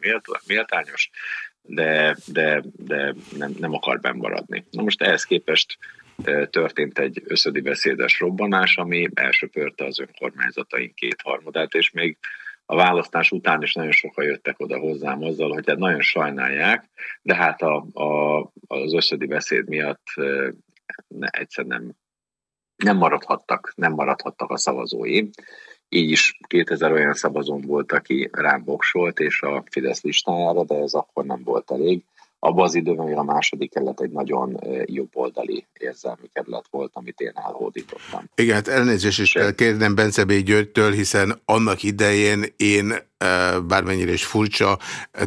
méltányos, de, de, de nem, nem akar benn maradni. Na most ehhez képest történt egy összödi beszédes robbanás, ami elsöpörte az önkormányzataink kétharmadát, és még a választás után is nagyon sokan jöttek oda hozzám azzal, hogy hát nagyon sajnálják, de hát a, a, az összödi beszéd miatt ne, egyszer nem, nem maradhattak, nem maradhattak a szavazói. Így is 2000 olyan szavazón volt, aki rám voksolt, és a Fidesz listájára, de ez akkor nem volt elég abban az időben még a második kerület egy nagyon jobboldali érzelmi kerület volt, amit én elhódítottam. Igen, hát elnézést is kell kérnem Bence B. Györgytől, hiszen annak idején én bármennyire is furcsa,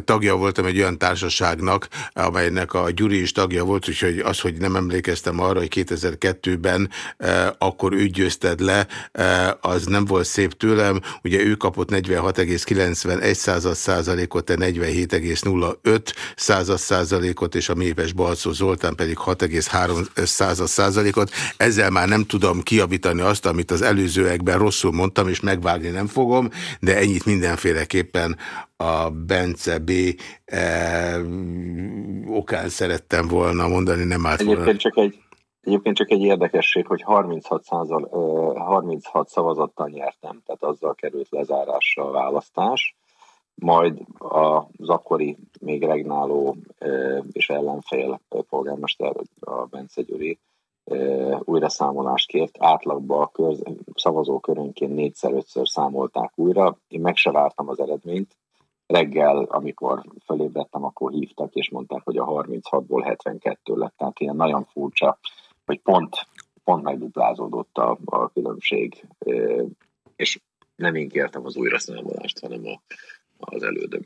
tagja voltam egy olyan társaságnak, amelynek a Gyuri is tagja volt, úgyhogy az, hogy nem emlékeztem arra, hogy 2002-ben akkor ő győzted le, az nem volt szép tőlem. Ugye ő kapott 46,91 század százalékot, te 47,05 század százalékot, és a Méves Balcó Zoltán pedig 6,3 század százalékot. Ezzel már nem tudom kiabítani azt, amit az előzőekben rosszul mondtam, és megvágni nem fogom, de ennyit mindenféle mindenképpen a Bence B. Eh, okán szerettem volna mondani, nem állt volna. Egyébként csak egy, Egyébként csak egy érdekesség, hogy 36, százal, 36 szavazattal nyertem, tehát azzal került lezárásra a választás, majd az akkori még regnáló és ellenfél polgármester, a Bence Gyuri, újra számolást kért. Átlagban a kör, szavazókörönként négyszer-ötször számolták újra. Én meg se vártam az eredményt. Reggel, amikor fölébredtem, akkor hívtak, és mondták, hogy a 36-ból 72 lett. Tehát ilyen nagyon furcsa, hogy pont, pont megduplázódott a, a különbség. És nem én kértem az újraszámolást, hanem a, az elődöm.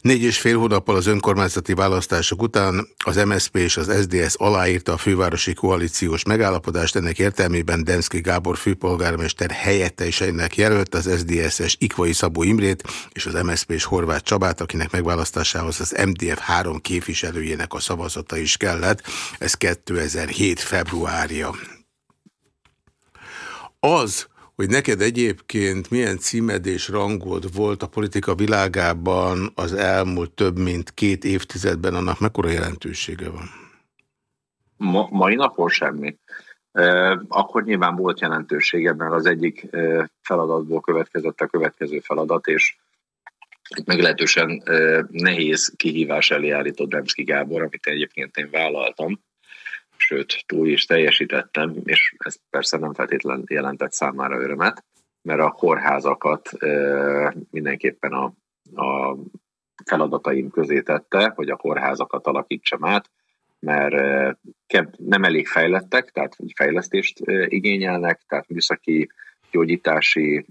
Négy és fél hónappal az önkormányzati választások után az MSZP és az SDS aláírta a fővárosi koalíciós megállapodást, ennek értelmében Denszki Gábor főpolgármester helyette is ennek jelölt az SZDSZ-es Ikvai Szabó Imrét és az MSZP és Horváth Csabát, akinek megválasztásához az MDF három képviselőjének a szavazata is kellett. Ez 2007. februárja. Az, hogy neked egyébként milyen címed és rangod volt a politika világában az elmúlt több mint két évtizedben, annak mekkora jelentősége van? Ma, mai napon semmi. E, akkor nyilván volt jelentősége, mert az egyik feladatból következett a következő feladat, és egy meglehetősen nehéz kihívás elé állított Demszki Gábor, amit egyébként én vállaltam, sőt, túl is teljesítettem, és ez persze nem feltétlen jelentett számára örömet, mert a kórházakat mindenképpen a, a feladataim közé tette, hogy a kórházakat alakítsam át, mert nem elég fejlettek, tehát fejlesztést igényelnek, tehát műszaki, gyógyítási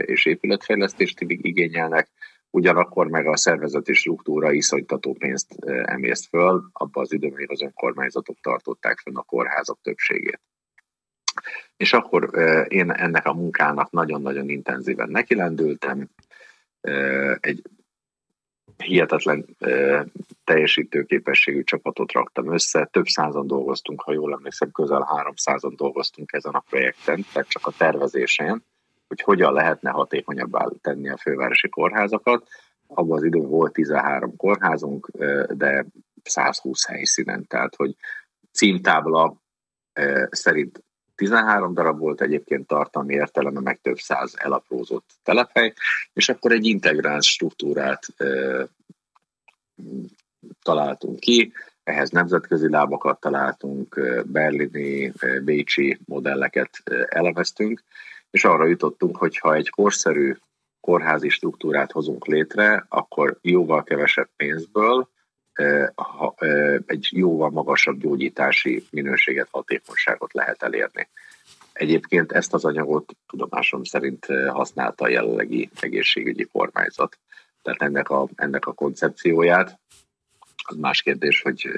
és épületfejlesztést igényelnek, ugyanakkor meg a szervezeti struktúra iszonytató pénzt emészt föl, abban az időben még az önkormányzatok tartották fönn a kórházak többségét. És akkor én ennek a munkának nagyon-nagyon intenzíven nekilendültem, egy hihetetlen teljesítőképességű csapatot raktam össze, több százan dolgoztunk, ha jól emlékszem, közel 300-an dolgoztunk ezen a projekten, tehát csak a tervezésen, hogy hogyan lehetne hatékonyabbá tenni a fővárosi kórházakat. Abban az időben volt 13 kórházunk, de 120 helyszínen, tehát hogy címtábla szerint 13 darab volt egyébként tartalmi értelemben, meg több száz elaprózott telephely, és akkor egy integráns struktúrát találtunk ki, ehhez nemzetközi lábakat találtunk, berlini, bécsi modelleket elemeztünk, és arra jutottunk, hogy ha egy korszerű kórházi struktúrát hozunk létre, akkor jóval kevesebb pénzből egy jóval magasabb gyógyítási minőséget, hatékonyságot lehet elérni. Egyébként ezt az anyagot tudomásom szerint használta a jelenlegi egészségügyi kormányzat. Tehát ennek a, ennek a koncepcióját, az más kérdés, hogy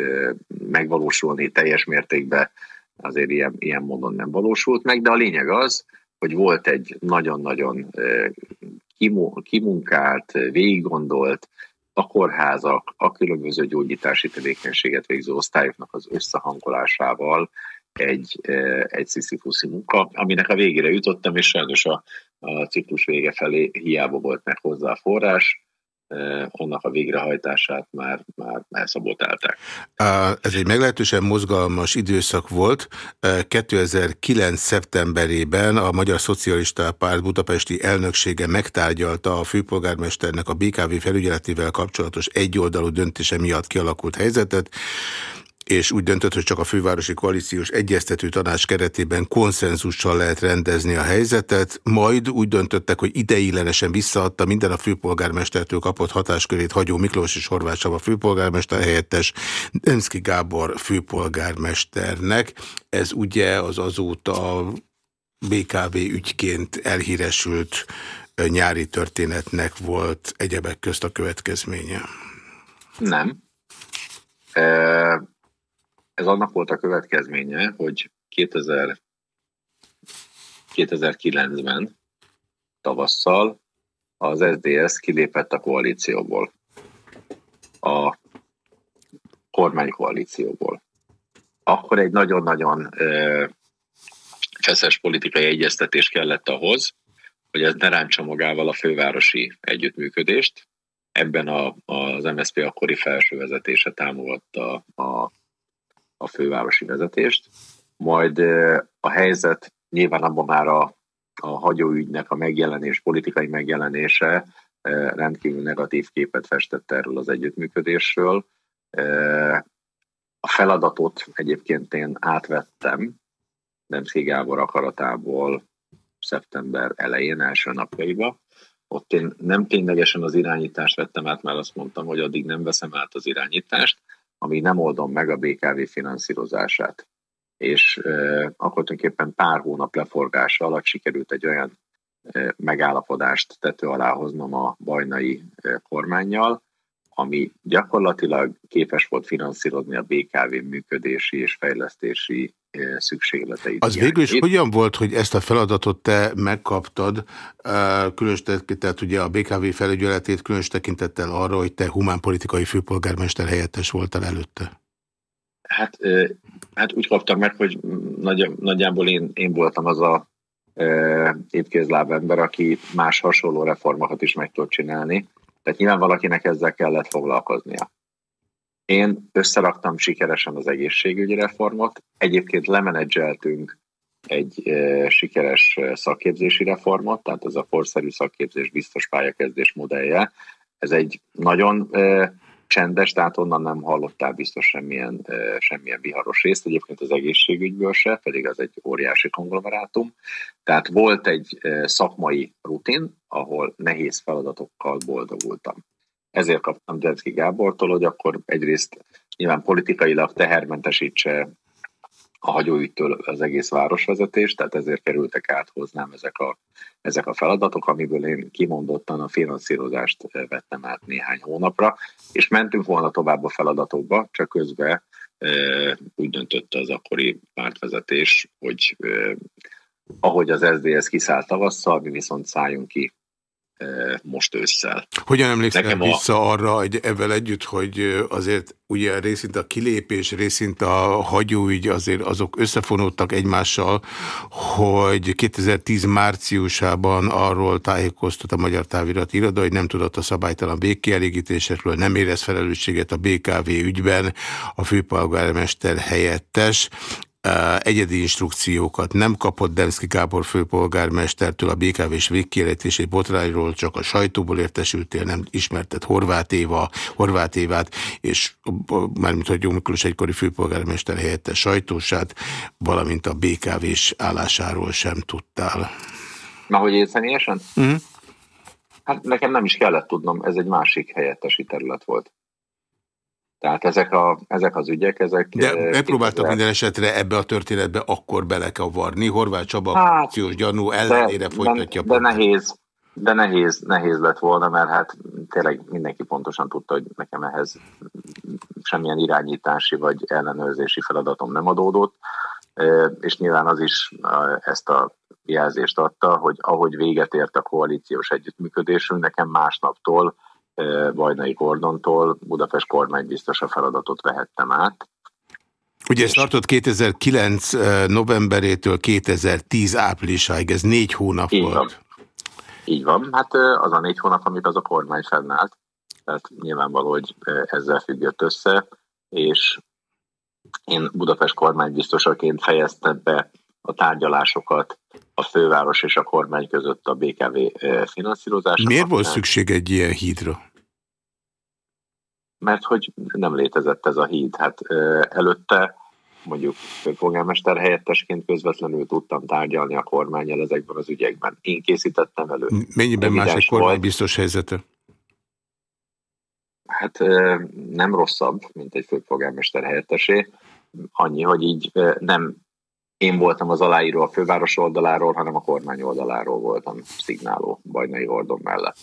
megvalósulni teljes mértékben azért ilyen, ilyen módon nem valósult meg, de a lényeg az, hogy volt egy nagyon-nagyon kimunkált, végiggondolt, a kórházak, a különböző gyógyítási tevékenységet végző osztályoknak az összehangolásával egy, egy sziszifuszi munka, aminek a végére jutottam, és sajnos a, a ciklus vége felé hiába volt meg hozzá a forrás, annak a végrehajtását már, már elszaboltálták. Ez egy meglehetősen mozgalmas időszak volt. 2009. szeptemberében a Magyar Szocialista Párt budapesti elnöksége megtárgyalta a főpolgármesternek a BKV felügyeletével kapcsolatos egyoldalú döntése miatt kialakult helyzetet és úgy döntött, hogy csak a fővárosi koalíciós egyeztető tanács keretében konszenzussal lehet rendezni a helyzetet, majd úgy döntöttek, hogy ideiglenesen visszaadta minden a főpolgármestertől kapott hatáskörét Hagyó Miklós és Horváth Csaba főpolgármester helyettes Demszki Gábor főpolgármesternek. Ez ugye az azóta BKV ügyként elhíresült nyári történetnek volt egyebek közt a következménye? Nem. Ez annak volt a következménye, hogy 2000, 2009-ben tavasszal az SDS kilépett a koalícióból, a kormánykoalícióból. Akkor egy nagyon-nagyon feszes politikai egyeztetés kellett ahhoz, hogy ez ne ráncsa magával a fővárosi együttműködést. Ebben a, az MSZP akkori felső vezetése támogatta a a fővárosi vezetést, majd a helyzet nyilván abban már a, a hagyóügynek a megjelenés, politikai megjelenése rendkívül negatív képet festett erről az együttműködésről. A feladatot egyébként én átvettem Demszki Gábor akaratából szeptember elején, első napjaiba. Ott én nem ténylegesen az irányítást vettem át, mert azt mondtam, hogy addig nem veszem át az irányítást, amíg nem oldom meg a BKV finanszírozását. És e, akkor tulajdonképpen pár hónap leforgása alatt sikerült egy olyan e, megállapodást tető alá hoznom a bajnai e, kormányjal, ami gyakorlatilag képes volt finanszírozni a BKV működési és fejlesztési szükségleteit. Az végül is hogyan volt, hogy ezt a feladatot te megkaptad, különös tehát ugye a BKV felügyeletét különös tekintettel arra, hogy te humánpolitikai főpolgármester helyettes voltál előtte? Hát, hát úgy kaptam meg, hogy nagy, nagyjából én, én voltam az a étkézláb ember, aki más hasonló reformokat is meg tud csinálni. Tehát nyilván valakinek ezzel kellett foglalkoznia. Én összeraktam sikeresen az egészségügyi reformot, egyébként lemenedzseltünk egy sikeres szakképzési reformot, tehát ez a korszerű szakképzés biztos pályakezdés modellje. Ez egy nagyon csendes, tehát onnan nem hallottál biztos semmilyen, semmilyen viharos részt, egyébként az egészségügyből se, pedig az egy óriási konglomerátum. Tehát volt egy szakmai rutin, ahol nehéz feladatokkal boldogultam. Ezért kaptam Denszki Gábortól, hogy akkor egyrészt nyilván politikailag tehermentesítse a hagyóügytől az egész városvezetés, tehát ezért kerültek át hoznám ezek a, ezek a feladatok, amiből én kimondottan a finanszírozást eh, vettem át néhány hónapra, és mentünk volna tovább a feladatokba, csak közben e, úgy döntött az akkori pártvezetés, hogy e, ahogy az SZDSZ kiszállt tavasszal, mi viszont szálljunk ki most ősszel. Hogyan emlékszel Nekem vissza a... arra, hogy ebben együtt, hogy azért ugye részint a kilépés, részint a hagyóügy azért azok összefonódtak egymással, hogy 2010 márciusában arról tájékoztat a Magyar Távirat iroda, hogy nem tudott a szabálytalan végkielégítésekről, nem érez felelősséget a BKV ügyben a főpolgármester helyettes, egyedi instrukciókat nem kapott Demszki Gábor főpolgármestertől a BKV-s végkielejtésé botrányról, csak a sajtóból értesültél, nem ismertet Horváth, Éva, Horváth Évát, és mármint, hogy Jó Miklós egykori főpolgármester helyette sajtósát, valamint a BKV-s állásáról sem tudtál. Na, hogy én személyesen? -huh. Hát nekem nem is kellett tudnom, ez egy másik helyettesi terület volt. Tehát ezek, a, ezek az ügyek, ezek... De megpróbáltak minden esetre ebbe a történetbe akkor belekavarni. Horváth Csaba hát, gyanú ellenére de, folytatja. De, de nehéz, de nehéz, nehéz lett volna, mert hát tényleg mindenki pontosan tudta, hogy nekem ehhez semmilyen irányítási vagy ellenőrzési feladatom nem adódott, és nyilván az is ezt a jelzést adta, hogy ahogy véget ért a koalíciós együttműködésünk, nekem másnaptól Bajnai Gordontól Budapest kormánybiztos a feladatot vehettem át. Ugye ez tartott 2009 novemberétől 2010 áprilisáig, ez négy hónap Így volt. Van. Így van, hát az a négy hónap, amit az a kormány fennállt, tehát nyilvánvaló, hogy ezzel függött össze, és én Budapest kormánybiztosaként fejeztem be a tárgyalásokat a főváros és a kormány között a BKV finanszírozása. Miért volt szükség egy ilyen hídra? Mert hogy nem létezett ez a híd. Hát előtte mondjuk polgármester helyettesként közvetlenül tudtam tárgyalni a kormányjal ezekben az ügyekben. Én készítettem elő. Mennyiben más egy kormány biztos helyzete? Hát nem rosszabb, mint egy főpolgármester helyettesé. Annyi, hogy így nem én voltam az aláíró a főváros oldaláról, hanem a kormány oldaláról voltam szignáló Bajnai Ordon mellett.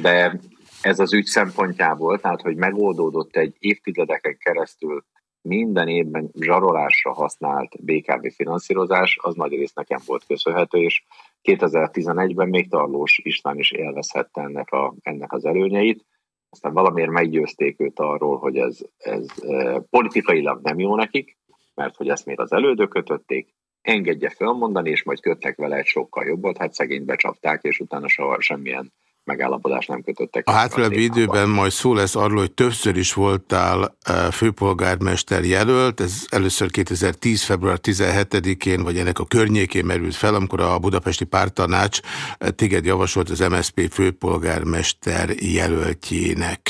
De ez az ügy szempontjából, tehát hogy megoldódott egy évtizedeken keresztül minden évben zsarolásra használt BKV finanszírozás, az nagy rész nekem volt köszönhető, és 2011-ben még Tarlós István is élvezhette ennek, a, ennek az előnyeit. Aztán valamiért meggyőzték őt arról, hogy ez, ez e, politikailag nem jó nekik, mert hogy ezt még az elődök kötötték, engedje felmondani, és majd kötnek vele egy sokkal jobbat, hát szegényt becsapták, és utána soha semmilyen megállapodást nem kötöttek. A hátralévő időben majd szó lesz arról, hogy többször is voltál e, főpolgármester jelölt, ez először 2010. február 17-én, vagy ennek a környékén merült fel, amikor a budapesti pártanács e, téged javasolt az MSZP főpolgármester jelöltjének.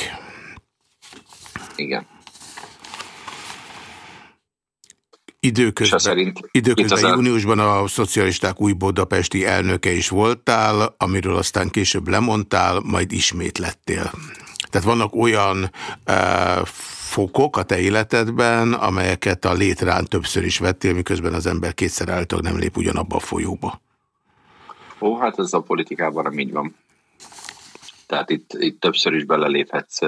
Igen. Időközben, szerint, időközben júniusban a szocialisták új budapesti elnöke is voltál, amiről aztán később lemondtál, majd ismét lettél. Tehát vannak olyan e, fokok a te életedben, amelyeket a létrán többször is vettél, miközben az ember kétszer állítólag nem lép ugyanabba a folyóba. Ó, hát ez a politikában nem így van. Tehát itt, itt többször is beleléphetsz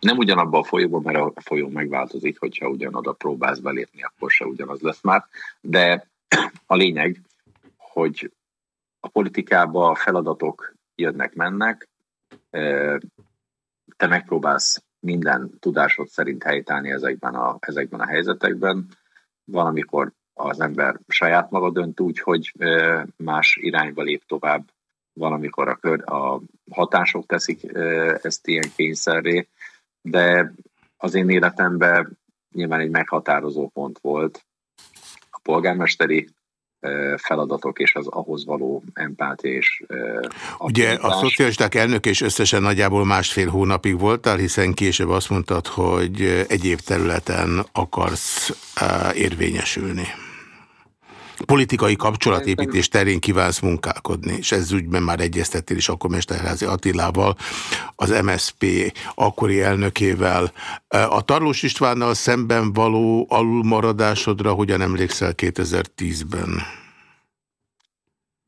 nem ugyanabban a folyóban, mert a folyó megváltozik, hogyha ugyanoda próbálsz belépni, akkor se ugyanaz lesz már. De a lényeg, hogy a politikába a feladatok jönnek-mennek, te megpróbálsz minden tudásod szerint helytállni ezekben a, ezekben a helyzetekben. Van, amikor az ember saját maga dönt úgy, hogy más irányba lép tovább, van, amikor a, kör, a hatások teszik ezt ilyen kényszerré, de az én életemben nyilván egy meghatározó pont volt a polgármesteri feladatok és az ahhoz való empátia és Ugye a szocialisták elnök és összesen nagyjából másfél hónapig voltál, hiszen később azt mondtad, hogy egyéb területen akarsz érvényesülni politikai kapcsolatépítés terén kívánsz munkálkodni, és ez ügyben már egyeztettél is akkor Mesterházi Attilával, az MSP akkori elnökével. A Tarlós Istvánnal szemben való alulmaradásodra hogyan emlékszel 2010-ben?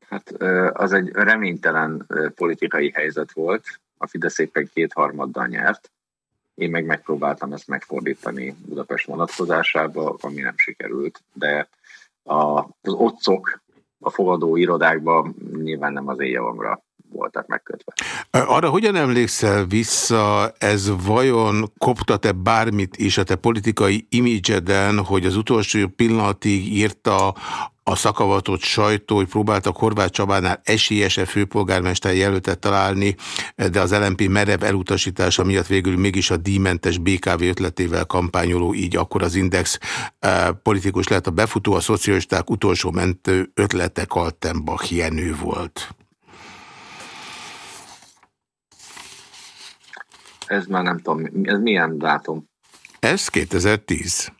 Hát az egy reménytelen politikai helyzet volt. A Fidesz éppen kétharmaddal nyert. Én meg megpróbáltam ezt megfordítani Budapest vonatkozásába, ami nem sikerült, de az otcok a fogadó irodákban nyilván nem az éjjavamra voltak megkötve. Arra hogyan emlékszel vissza, ez vajon koptat-e bármit is a te politikai imidzseden, hogy az utolsó pillanatig írta a szakavatott sajtó, hogy próbáltak Horváth Csabánál esélyese főpolgármester jelöltet találni, de az LNP merev elutasítása miatt végül mégis a díjmentes BKV ötletével kampányoló, így akkor az Index eh, politikus lett a befutó, a szocialisták utolsó mentő ötlete Kaltenbach Jenő volt. Ez már nem tudom, ez milyen dátum? Ez 2010.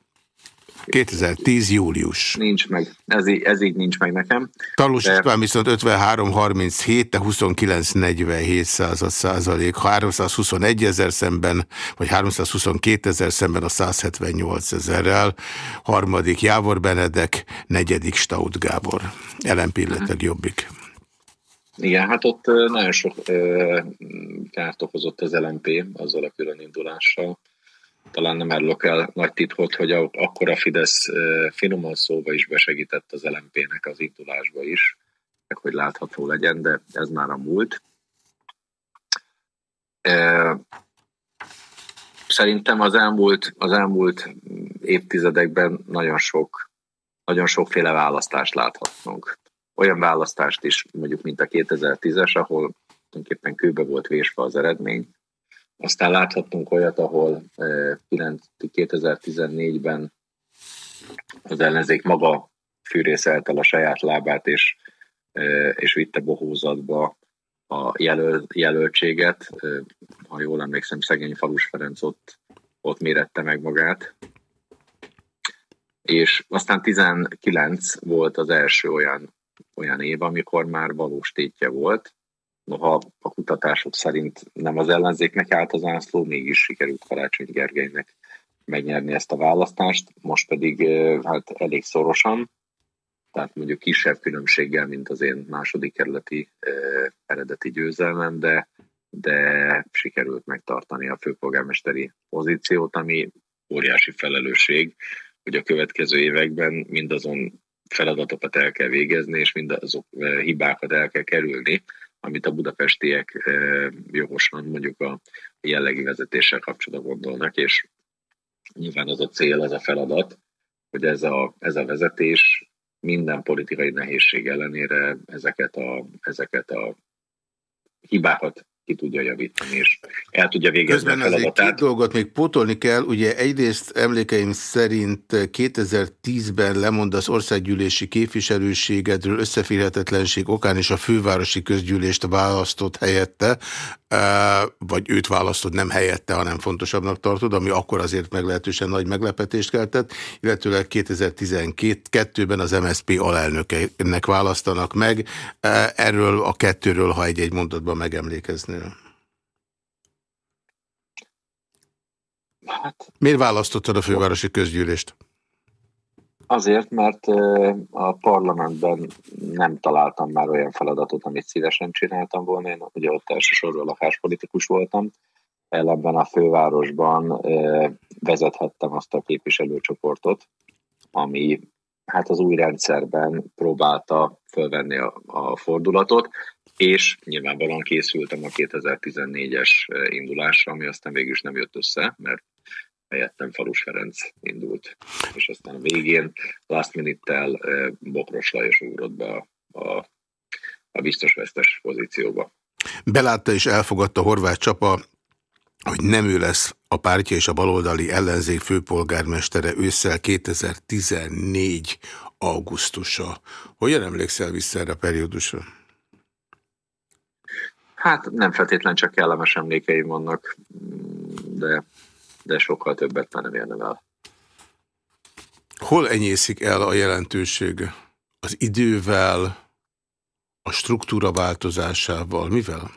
2010. július. Nincs meg, ez így, ez így nincs meg nekem. Talós de... István viszont 53-37, de 29-47 század százalék, 321 ezer szemben, vagy 322 ezer szemben a 178 ezerrel, harmadik Jávor Benedek, negyedik Staud Gábor, LNP illetve jobbik. Igen, hát ott nagyon sok kárt okozott az LNP azzal a külön indulással talán nem árulok el nagy titkot, hogy akkor a Fidesz finoman szóba is besegített az LMP-nek az indulásba is, hogy látható legyen, de ez már a múlt. Szerintem az elmúlt, az elmúlt évtizedekben nagyon sok, nagyon sokféle választást láthatunk. Olyan választást is, mondjuk, mint a 2010-es, ahol tulajdonképpen kőbe volt vésve az eredmény, aztán láthattunk olyat, ahol 2014-ben eh, az ellenzék maga fűrészelte a saját lábát, és, eh, és vitte bohózatba a jelöl, jelöltséget. Eh, ha jól emlékszem, szegény Falus Ferenc ott, ott mérette meg magát. És aztán 19 volt az első olyan, olyan év, amikor már valós tétje volt, noha a kutatások szerint nem az ellenzéknek állt az ászló, mégis sikerült Karácsony Gergelynek megnyerni ezt a választást, most pedig hát elég szorosan, tehát mondjuk kisebb különbséggel, mint az én második kerületi eredeti győzelmem, de, de sikerült megtartani a főpolgármesteri pozíciót, ami óriási felelősség, hogy a következő években mindazon feladatokat el kell végezni, és mindazok hibákat el kell kerülni, amit a budapestiek jogosan mondjuk a jellegi vezetéssel kapcsolatban gondolnak, és nyilván az a cél, az a feladat, hogy ez a, ez a vezetés minden politikai nehézség ellenére ezeket a, ezeket a hibákat ki tudja javítani, és el tudja végezni Közben a feladatát. Két dolgot még pótolni kell. Ugye egyrészt emlékeim szerint 2010-ben lemondasz országgyűlési képviselőségedről összeférhetetlenség okán és a fővárosi közgyűlést választott helyette, vagy őt választott nem helyette, hanem fontosabbnak tartod, ami akkor azért meglehetősen nagy meglepetést keltett, illetőleg 2012-ben az MSZP alelnökenek választanak meg. Erről a kettőről, ha egy-egy mondatban megemlékeznél. Hát, Miért választottad a fővárosi közgyűlést? Azért, mert a parlamentben nem találtam már olyan feladatot, amit szívesen csináltam volna. Én ugye ott elsősorban lakáspolitikus voltam. Ellenben a fővárosban vezethettem azt a képviselőcsoportot, ami hát az új rendszerben próbálta fölvenni a, a fordulatot, és nyilvánvalóan készültem a 2014-es indulásra, ami aztán végül is nem jött össze, mert helyettem Falus Ferenc indult. És aztán a végén last minute-tel Bokros Lajos ugrott be a, a, a biztos vesztes pozícióba. Belátta és elfogadta Horváth Csapa, hogy nem ő lesz a pártja és a baloldali ellenzék főpolgármestere ősszel 2014 augusztusa. Hogyan emlékszel vissza erre a periódusra? Hát nem feltétlen csak kellemes emlékeim vannak, de, de sokkal többet már nem érne el. Hol enyészik el a jelentőség? Az idővel, a struktúra változásával, mivel?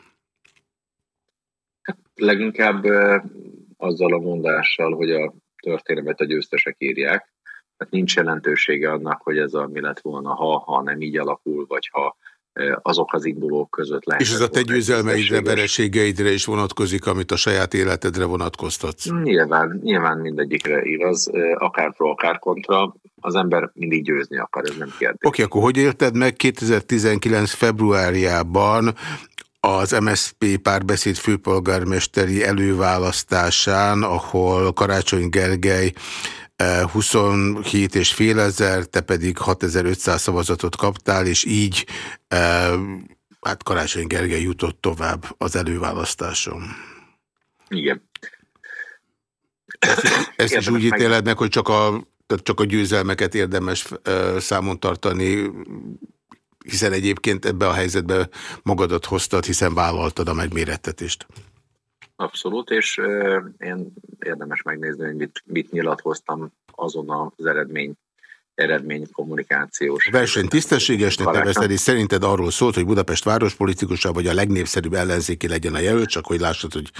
Hát leginkább azzal a mondással, hogy a történelmet a győztesek írják. Hát nincs jelentősége annak, hogy ez a mi lett volna, ha, ha nem így alakul, vagy ha azok az indulók között lehet. És ez a te győzelmeidre, vereségeidre is vonatkozik, amit a saját életedre vonatkoztatsz? Nyilván, nyilván mindegyikre igaz, akár pro, akár kontra, az ember mindig győzni akar, ez nem kérdés. Oké, okay, akkor hogy élted meg 2019 februárjában az MSZP párbeszéd főpolgármesteri előválasztásán, ahol Karácsony Gergely 27 és fél ezer, te pedig 6500 szavazatot kaptál, és így hát Karácsony Gergely jutott tovább az előválasztáson. Igen. Ezt, ezt is úgy ítéled meg, hogy csak a, csak a győzelmeket érdemes számon tartani, hiszen egyébként ebbe a helyzetbe magadat hoztad, hiszen vállaltad a megmérettetést. Abszolút, és én érdemes megnézni, hogy mit, mit nyilatkoztam azon az eredmény eredmény kommunikációs. A verseny tisztességesnek nevezted, és szerinted arról szólt, hogy Budapest várospolitikusa vagy a legnépszerűbb ellenzéki legyen a jelölt, csak hogy lássad, hogy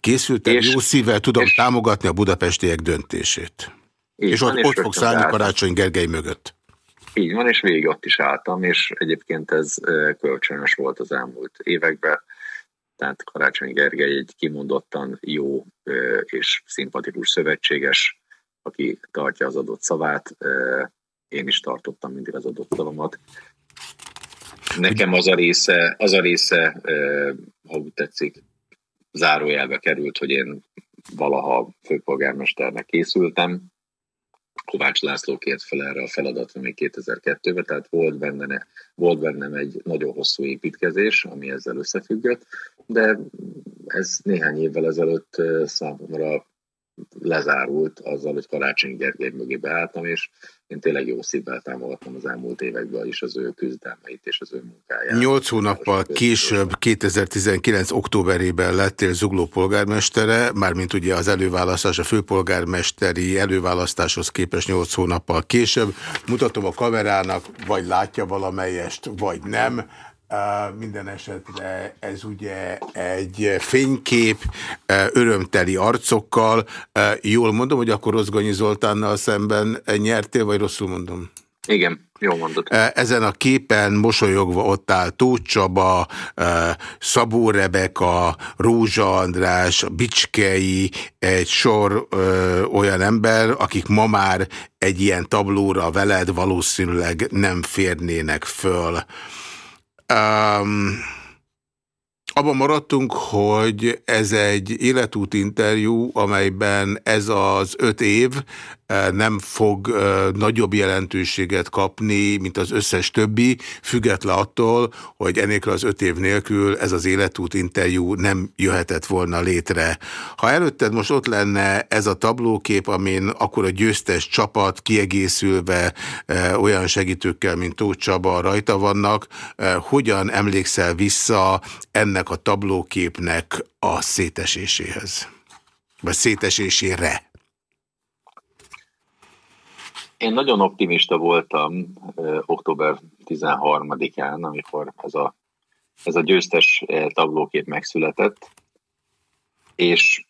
készültem, és, jó szívvel tudom és, támogatni a budapestiek döntését. És ott, ott fogsz állni Karácsony Gergely mögött. Így van, és végig ott is álltam, és egyébként ez kölcsönös volt az elmúlt években tehát Karácsony Gergely egy kimondottan jó és szimpatikus szövetséges, aki tartja az adott szavát. Én is tartottam mindig az adott szavamat. Nekem az a része, az a része, ha úgy tetszik, zárójelbe került, hogy én valaha főpolgármesternek készültem, Kovács László kért fel erre a feladatra még 2002-ben, tehát volt, benne, volt bennem egy nagyon hosszú építkezés, ami ezzel összefüggött, de ez néhány évvel ezelőtt számomra lezárult azzal, hogy Karácsony Gergely mögé beálltam, és én tényleg jó szívvel támogattam az elmúlt években is az ő küzdelmeit és az ő munkáját. Nyolc hónappal később, 2019. októberében lettél Zugló polgármestere, mármint ugye az előválasztás, a főpolgármesteri előválasztáshoz képest nyolc hónappal később. Mutatom a kamerának, vagy látja valamelyest, vagy nem. Minden esetre ez ugye egy fénykép örömteli arcokkal. Jól mondom, hogy akkor Rozgonyi Zoltánnal szemben nyertél, vagy rosszul mondom? Igen, jól mondod. Ezen a képen mosolyogva ott áll Tóth Csaba, Szabó Rebeka, Rózsa András, Bicskei, egy sor ö, olyan ember, akik ma már egy ilyen tablóra veled valószínűleg nem férnének föl. Um, abban maradtunk, hogy ez egy életút interjú, amelyben ez az öt év nem fog nagyobb jelentőséget kapni, mint az összes többi, független attól, hogy enélkül az öt év nélkül ez az életút interjú nem jöhetett volna létre. Ha előtted most ott lenne ez a tablókép, amin akkor a győztes csapat kiegészülve olyan segítőkkel, mint Tóth Csaba rajta vannak, hogyan emlékszel vissza ennek a tablóképnek a széteséséhez? Vagy szétesésére? Én nagyon optimista voltam október 13-án, amikor ez a, ez a győztes tablókép megszületett, és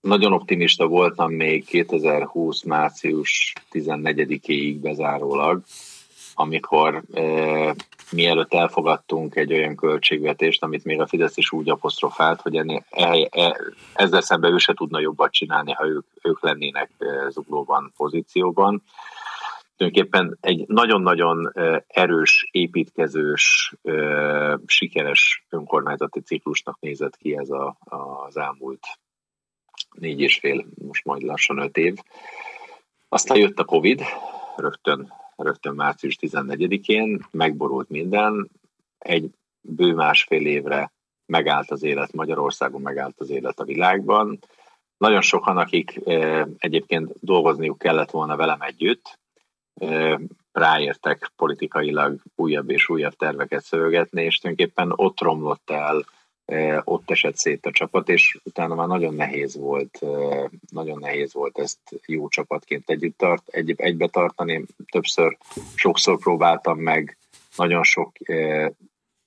nagyon optimista voltam még 2020. március 14-éig bezárólag, amikor e, mielőtt elfogadtunk egy olyan költségvetést, amit még a Fidesz is úgy apostrofált, hogy ennél, e, e, ezzel szemben ő se tudna jobbat csinálni, ha ők, ők lennének e, zuglóban pozícióban. Tulajdonképpen egy nagyon-nagyon erős, építkezős, sikeres önkormányzati ciklusnak nézett ki ez a, az elmúlt négy és fél, most majd lassan öt év. Aztán jött a Covid, rögtön rögtön március 14-én, megborult minden, egy bő másfél évre megállt az élet Magyarországon, megállt az élet a világban. Nagyon sokan, akik egyébként dolgozniuk kellett volna velem együtt, ráértek politikailag újabb és újabb terveket szövegetni, és tulajdonképpen ott romlott el, ott esett szét a csapat, és utána már nagyon nehéz volt, nagyon nehéz volt ezt jó csapatként együtt tart, egy, egybe tartani. Többször, sokszor próbáltam meg, nagyon sok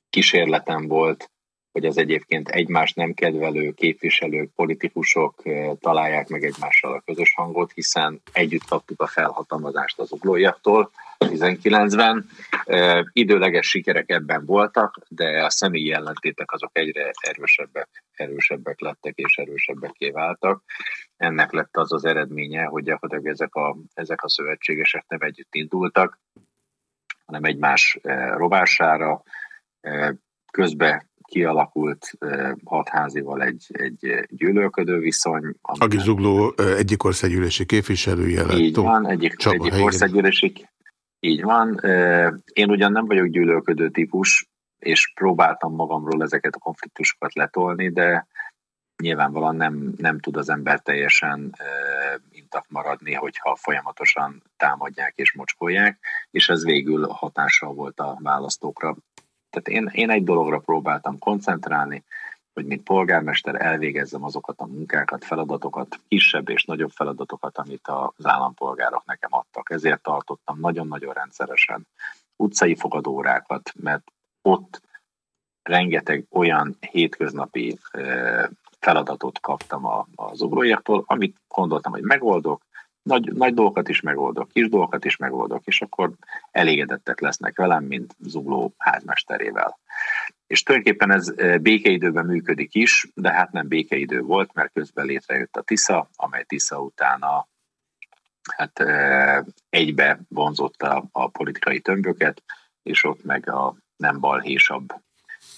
kísérletem volt, hogy az egyébként egymást nem kedvelő képviselők, politikusok találják meg egymással a közös hangot, hiszen együtt kaptuk a felhatalmazást az uglójaktól 19-ben. Időleges sikerek ebben voltak, de a személyi ellentétek azok egyre erősebbek, erősebbek lettek és erősebbek váltak. Ennek lett az az eredménye, hogy gyakorlatilag ezek a, ezek a szövetségesek nem együtt indultak, hanem egymás rovására, közbe kialakult hatházival egy, egy gyűlölködő viszony. Agi Zugló egyik országgyűlési képviselője lett. Így van, egyik, egyik országgyűlési, így van. Én ugyan nem vagyok gyűlölködő típus, és próbáltam magamról ezeket a konfliktusokat letolni, de nyilvánvalóan nem, nem tud az ember teljesen intak maradni, hogyha folyamatosan támadják és mocskolják, és ez végül hatással volt a választókra. Tehát én, én egy dologra próbáltam koncentrálni, hogy mint polgármester elvégezzem azokat a munkákat, feladatokat, kisebb és nagyobb feladatokat, amit az állampolgárok nekem adtak. Ezért tartottam nagyon-nagyon rendszeresen utcai fogadórákat, mert ott rengeteg olyan hétköznapi feladatot kaptam az ugrójaktól, amit gondoltam, hogy megoldok, nagy, nagy dolgokat is megoldok, kis dolgokat is megoldok, és akkor elégedettek lesznek velem, mint zugló házmesterével. És tulajdonképpen ez e, békeidőben működik is, de hát nem békeidő volt, mert közben létrejött a TISZA, amely TISZA utána hát e, egybe vonzotta a politikai tömböket, és ott meg a nem balhésabb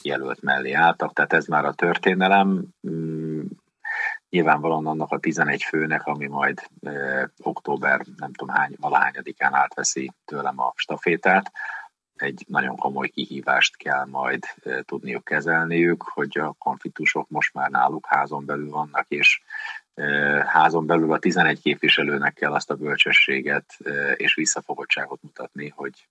jelölt mellé álltak. Tehát ez már a történelem. Nyilvánvalóan annak a 11 főnek, ami majd e, október nem tudom hány, valahányadikán átveszi tőlem a stafétát, egy nagyon komoly kihívást kell majd e, tudniuk kezelniük, hogy a konfliktusok most már náluk házon belül vannak, és e, házon belül a 11 képviselőnek kell azt a bölcsességet e, és visszafogottságot mutatni, hogy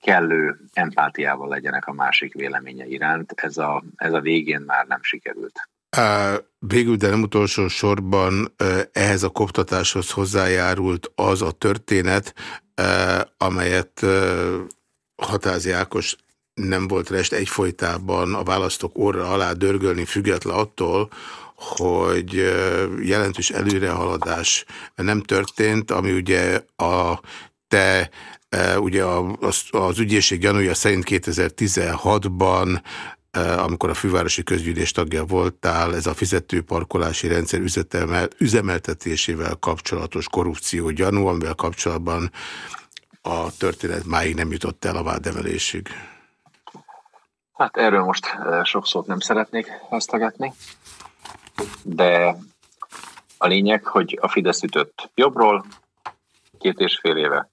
kellő empátiával legyenek a másik véleménye iránt. Ez a, ez a végén már nem sikerült. Végül, de nem utolsó sorban ehhez a koptatáshoz hozzájárult az a történet, amelyet Hatázi Ákos nem volt rest egyfolytában a választók orra alá dörgölni, független attól, hogy jelentős előrehaladás nem történt, ami ugye a te ugye az, az ügyészség gyanúja szerint 2016-ban amikor a fővárosi közgyűlés tagja voltál, ez a fizetőparkolási rendszer üzemeltetésével kapcsolatos korrupció gyanú, amivel kapcsolatban a történet máig nem jutott el a vádemelésig. Hát erről most sok szót nem szeretnék hasztagatni, de a lényeg, hogy a Fidesz ütött jobbról, két és fél éve,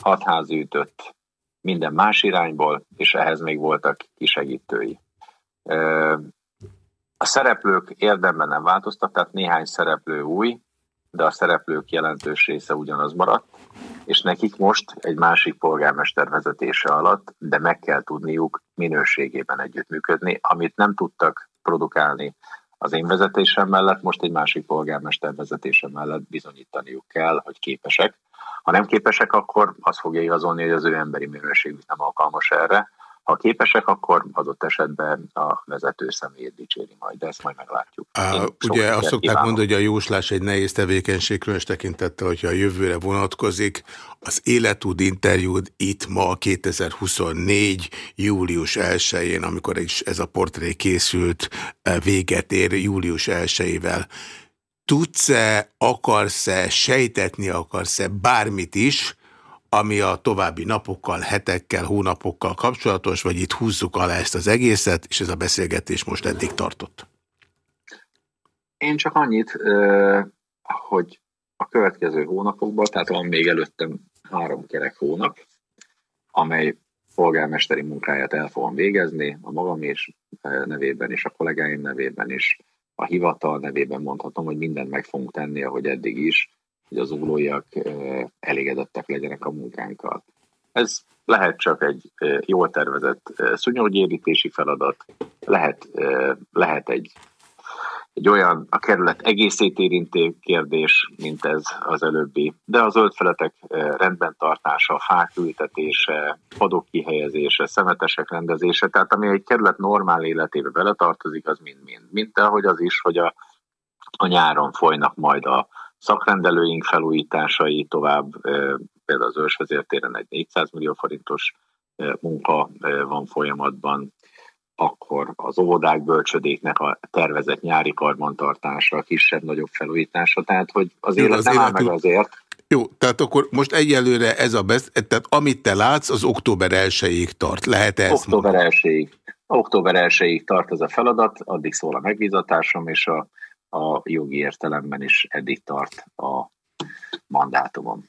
hat házi ütött minden más irányból, és ehhez még voltak kisegítői. A szereplők érdemben nem változtak, tehát néhány szereplő új, de a szereplők jelentős része ugyanaz maradt, és nekik most egy másik polgármester vezetése alatt, de meg kell tudniuk minőségében együttműködni, amit nem tudtak produkálni az én vezetésem mellett, most egy másik polgármester vezetése mellett bizonyítaniuk kell, hogy képesek. Ha nem képesek, akkor az fogja igazolni, hogy az ő emberi minőségük nem alkalmas erre, ha képesek, akkor adott esetben a vezető személyét dicséri majd, de ezt majd meglátjuk. Á, ugye azt szokták kívánok. mondani, hogy a jóslás egy nehéz tevékenység, különös tekintettel, hogyha a jövőre vonatkozik. Az életúd interjúd itt ma 2024. július 1-én, amikor is ez a portré készült, véget ér július 1-ével. Tudsz-e, akarsz-e, sejtetni akarsz-e bármit is, ami a további napokkal, hetekkel, hónapokkal kapcsolatos, vagy itt húzzuk alá ezt az egészet, és ez a beszélgetés most eddig tartott? Én csak annyit, hogy a következő hónapokban, tehát van még előttem három kerek hónap, amely polgármesteri munkáját el fogom végezni, a magam és nevében és a kollégáim nevében is, a hivatal nevében mondhatom, hogy mindent meg fogunk tenni, ahogy eddig is, hogy az uglóiak elégedettek legyenek a munkánkkal. Ez lehet csak egy jól tervezett szúnyoggyérítési feladat, lehet, lehet egy egy olyan a kerület egészét érintő kérdés, mint ez az előbbi. De az zöldfeletek rendben tartása, fák ültetése, padok kihelyezése, szemetesek rendezése, tehát ami egy kerület normál életébe beletartozik, az mind-mind. Mint ahogy az is, hogy a, a nyáron folynak majd a szakrendelőink felújításai tovább, például az ősvezértéren egy 400 millió forintos munka van folyamatban, akkor az óvodák bölcsödéknek a tervezett nyári karbantartása, kisebb-nagyobb felújítása, tehát hogy az Jó, élet az nem áll meg azért. Jó, tehát akkor most egyelőre ez a besz... tehát amit te látsz, az október 1-ig tart. Lehet -e ezt Október 1-ig. Október 1 tart ez a feladat, addig szól a megbízatásom, és a, a jogi értelemben is eddig tart a mandátumom.